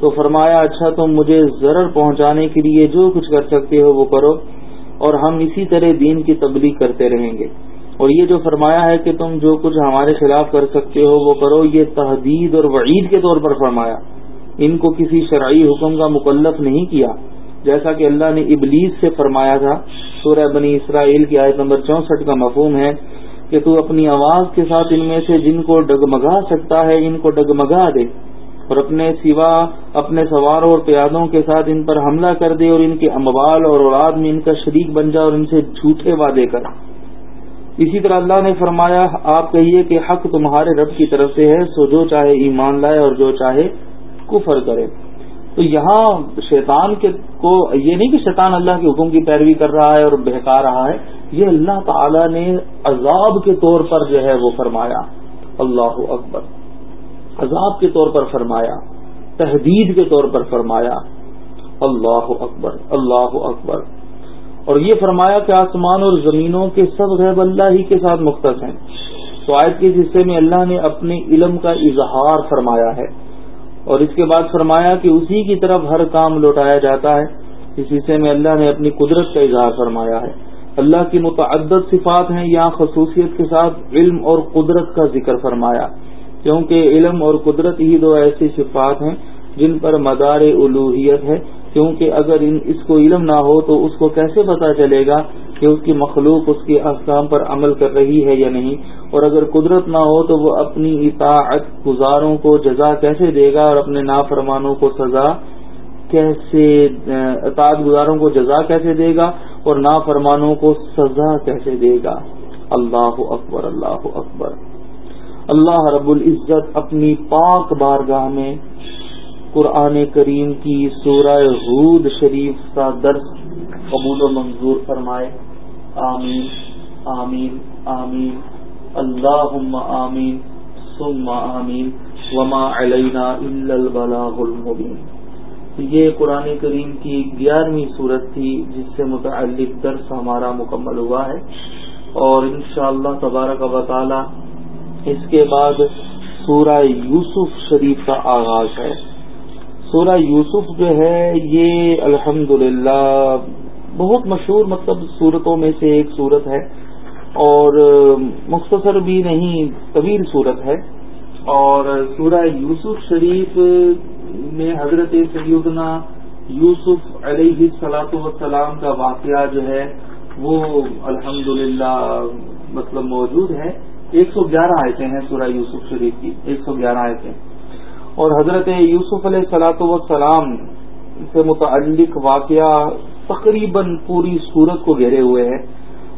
تو فرمایا اچھا تم مجھے ضرر پہنچانے کے لیے جو کچھ کر سکتے ہو وہ کرو، اور ہم اسی طرح دین کی تبلیغ کرتے رہیں گے۔ اور یہ جو فرمایا ہے کہ تم جو کچھ ہمارے خلاف کر سکتے ہو وہ کرو، یہ تحدید اور وعید کے طور پر فرمایا۔ ان کو کسی شرعی حکم کا مکلف نہیں کیا۔ جیسا کہ اللہ نے ابلیس سے فرمایا تھا، سورہ بنی اسرائیل کی آیت نمبر چونسٹھ کا مفہوم ہے کہ تو اپنی آواز کے ساتھ ان میں سے جن کو ڈگمگا سکتا ہے ان کو ڈگمگا دے اور اپنے سوا اپنے سواروں اور پیادوں کے ساتھ ان پر حملہ کر دے اور ان کے اموال اور اولاد میں ان کا شریک بن جا اور ان سے جھوٹے وعدے کر۔ اسی طرح اللہ نے فرمایا، آپ کہیے کہ حق تمہارے رب کی طرف سے ہے، سو جو چاہے ایمان لائے اور جو چاہے کفر کرے۔ تو یہاں شیطان کے کو یہ نہیں کہ شیطان اللہ کے حکم کی پیروی کر رہا ہے اور بہکا رہا ہے، یہ اللہ تعالی نے عذاب کے طور پر جو ہے وہ فرمایا۔ اللہ اکبر۔ عذاب کے طور پر فرمایا۔ تحدید کے طور پر فرمایا۔ اللہ اکبر۔ اللہ اکبر۔ اور یہ فرمایا کہ آسمان اور زمینوں کے سب غیب اللہ ہی کے ساتھ مختص ہیں۔ تو آیت کے حصے میں اللہ نے اپنے علم کا اظہار فرمایا ہے۔ اور اس کے بعد فرمایا کہ اسی کی طرف ہر کام لوٹایا جاتا ہے، اس حصے میں اللہ نے اپنی قدرت کا اظہار فرمایا ہے۔ اللہ کی متعدد صفات ہیں یا خصوصیت کے ساتھ علم اور قدرت کا ذکر فرمایا۔ کیونکہ علم اور قدرت ہی دو ایسی صفات ہیں جن پر مدار الوحیت ہے۔ کیونکہ اگر اس کو علم نہ ہو تو اس کو کیسے پتا چلے گا کہ اس کی مخلوق اس کے احکام پر عمل کر رہی ہے یا نہیں؟ اور اگر قدرت نہ ہو تو وہ اپنی اطاعت گزاروں کو جزا کیسے دے گا اور اپنے نافرمانوں کو سزا کیسے اطاعت گزاروں کو جزا کیسے دے گا اور نافرمانوں کو سزا کیسے دے گا؟ اللہ اکبر اللہ اکبر۔ اللہ رب العزت اپنی پاک بارگاہ میں قرآن کریم کی سورہ حود شریف کا درس قبول و منظور فرمائے۔ آمین آمین آمین۔ اللہ آمین، ثم آمین۔ وما علینا البلاغ المبین۔ یہ قرآن کریم کی گیارہویں صورت تھی، جس سے متعلق درس ہمارا مکمل ہوا ہے۔ اور انشاءاللہ اللہ تبارک و تعالی اس کے بعد سورہ یوسف شریف کا آغاز ہے۔ سورہ یوسف جو ہے، یہ الحمد بہت مشہور مطلب صورتوں میں سے ایک صورت ہے اور مختصر بھی نہیں، طویل صورت ہے۔ اور سورہ یوسف شریف میں حضرت سیدنا یوسف علیہ سلاۃ وسلام کا واقعہ جو ہے، وہ الحمد مطلب موجود ہے۔ ایک سو گیارہ آیتیں ہیں سورہ یوسف شریف کی، ایک سو گیارہ آیتیں۔ اور حضرت یوسف علیہ سلاۃ وسلام سے متعلق واقعہ تقریباً پوری صورت کو گھیرے ہوئے ہیں۔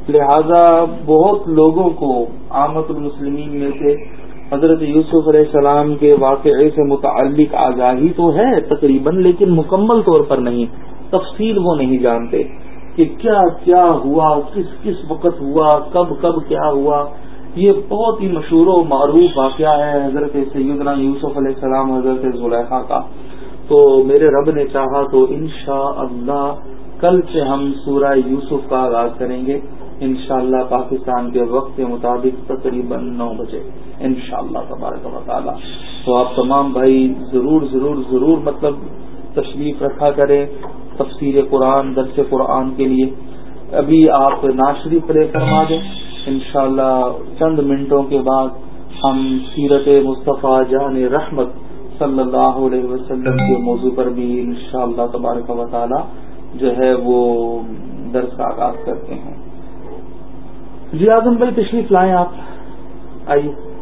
لہذا بہت لوگوں کو آمد المسلمین میں سے حضرت یوسف علیہ السلام کے واقعے سے متعلق آگاہی تو ہے تقریباً، لیکن مکمل طور پر نہیں۔ تفصیل وہ نہیں جانتے کہ کیا کیا ہوا، کس کس وقت ہوا، کب کب کیا ہوا۔ یہ بہت ہی مشہور و معروف واقعہ ہے حضرت سیدنا یوسف علیہ السلام، حضرت زلیخا کا۔ تو میرے رب نے چاہا تو انشاءاللہ اللہ کل سے ہم سورہ یوسف کا آغاز کریں گے۔ انشاءاللہ پاکستان کے وقت کے مطابق تقریباً نو بجے۔ انشاءاللہ شاء اللہ تبارک تو آپ تمام بھائی ضرور ضرور ضرور مطلب تشریف رکھا کریں تفسیر قرآن، درس قرآن کے لیے۔ ابھی آپ ناشری پلے فرما دیں۔ انشاءاللہ چند منٹوں کے بعد ہم سیرت مصطفیٰ جان رحمت صلی اللہ علیہ وسلم کے موضوع پر بھی انشاءاللہ تبارک و تعالی جو ہے وہ درس کا آغاز کرتے ہیں۔ جی اعظم بھائی تشریف لائیں آپ۔ آئیے۔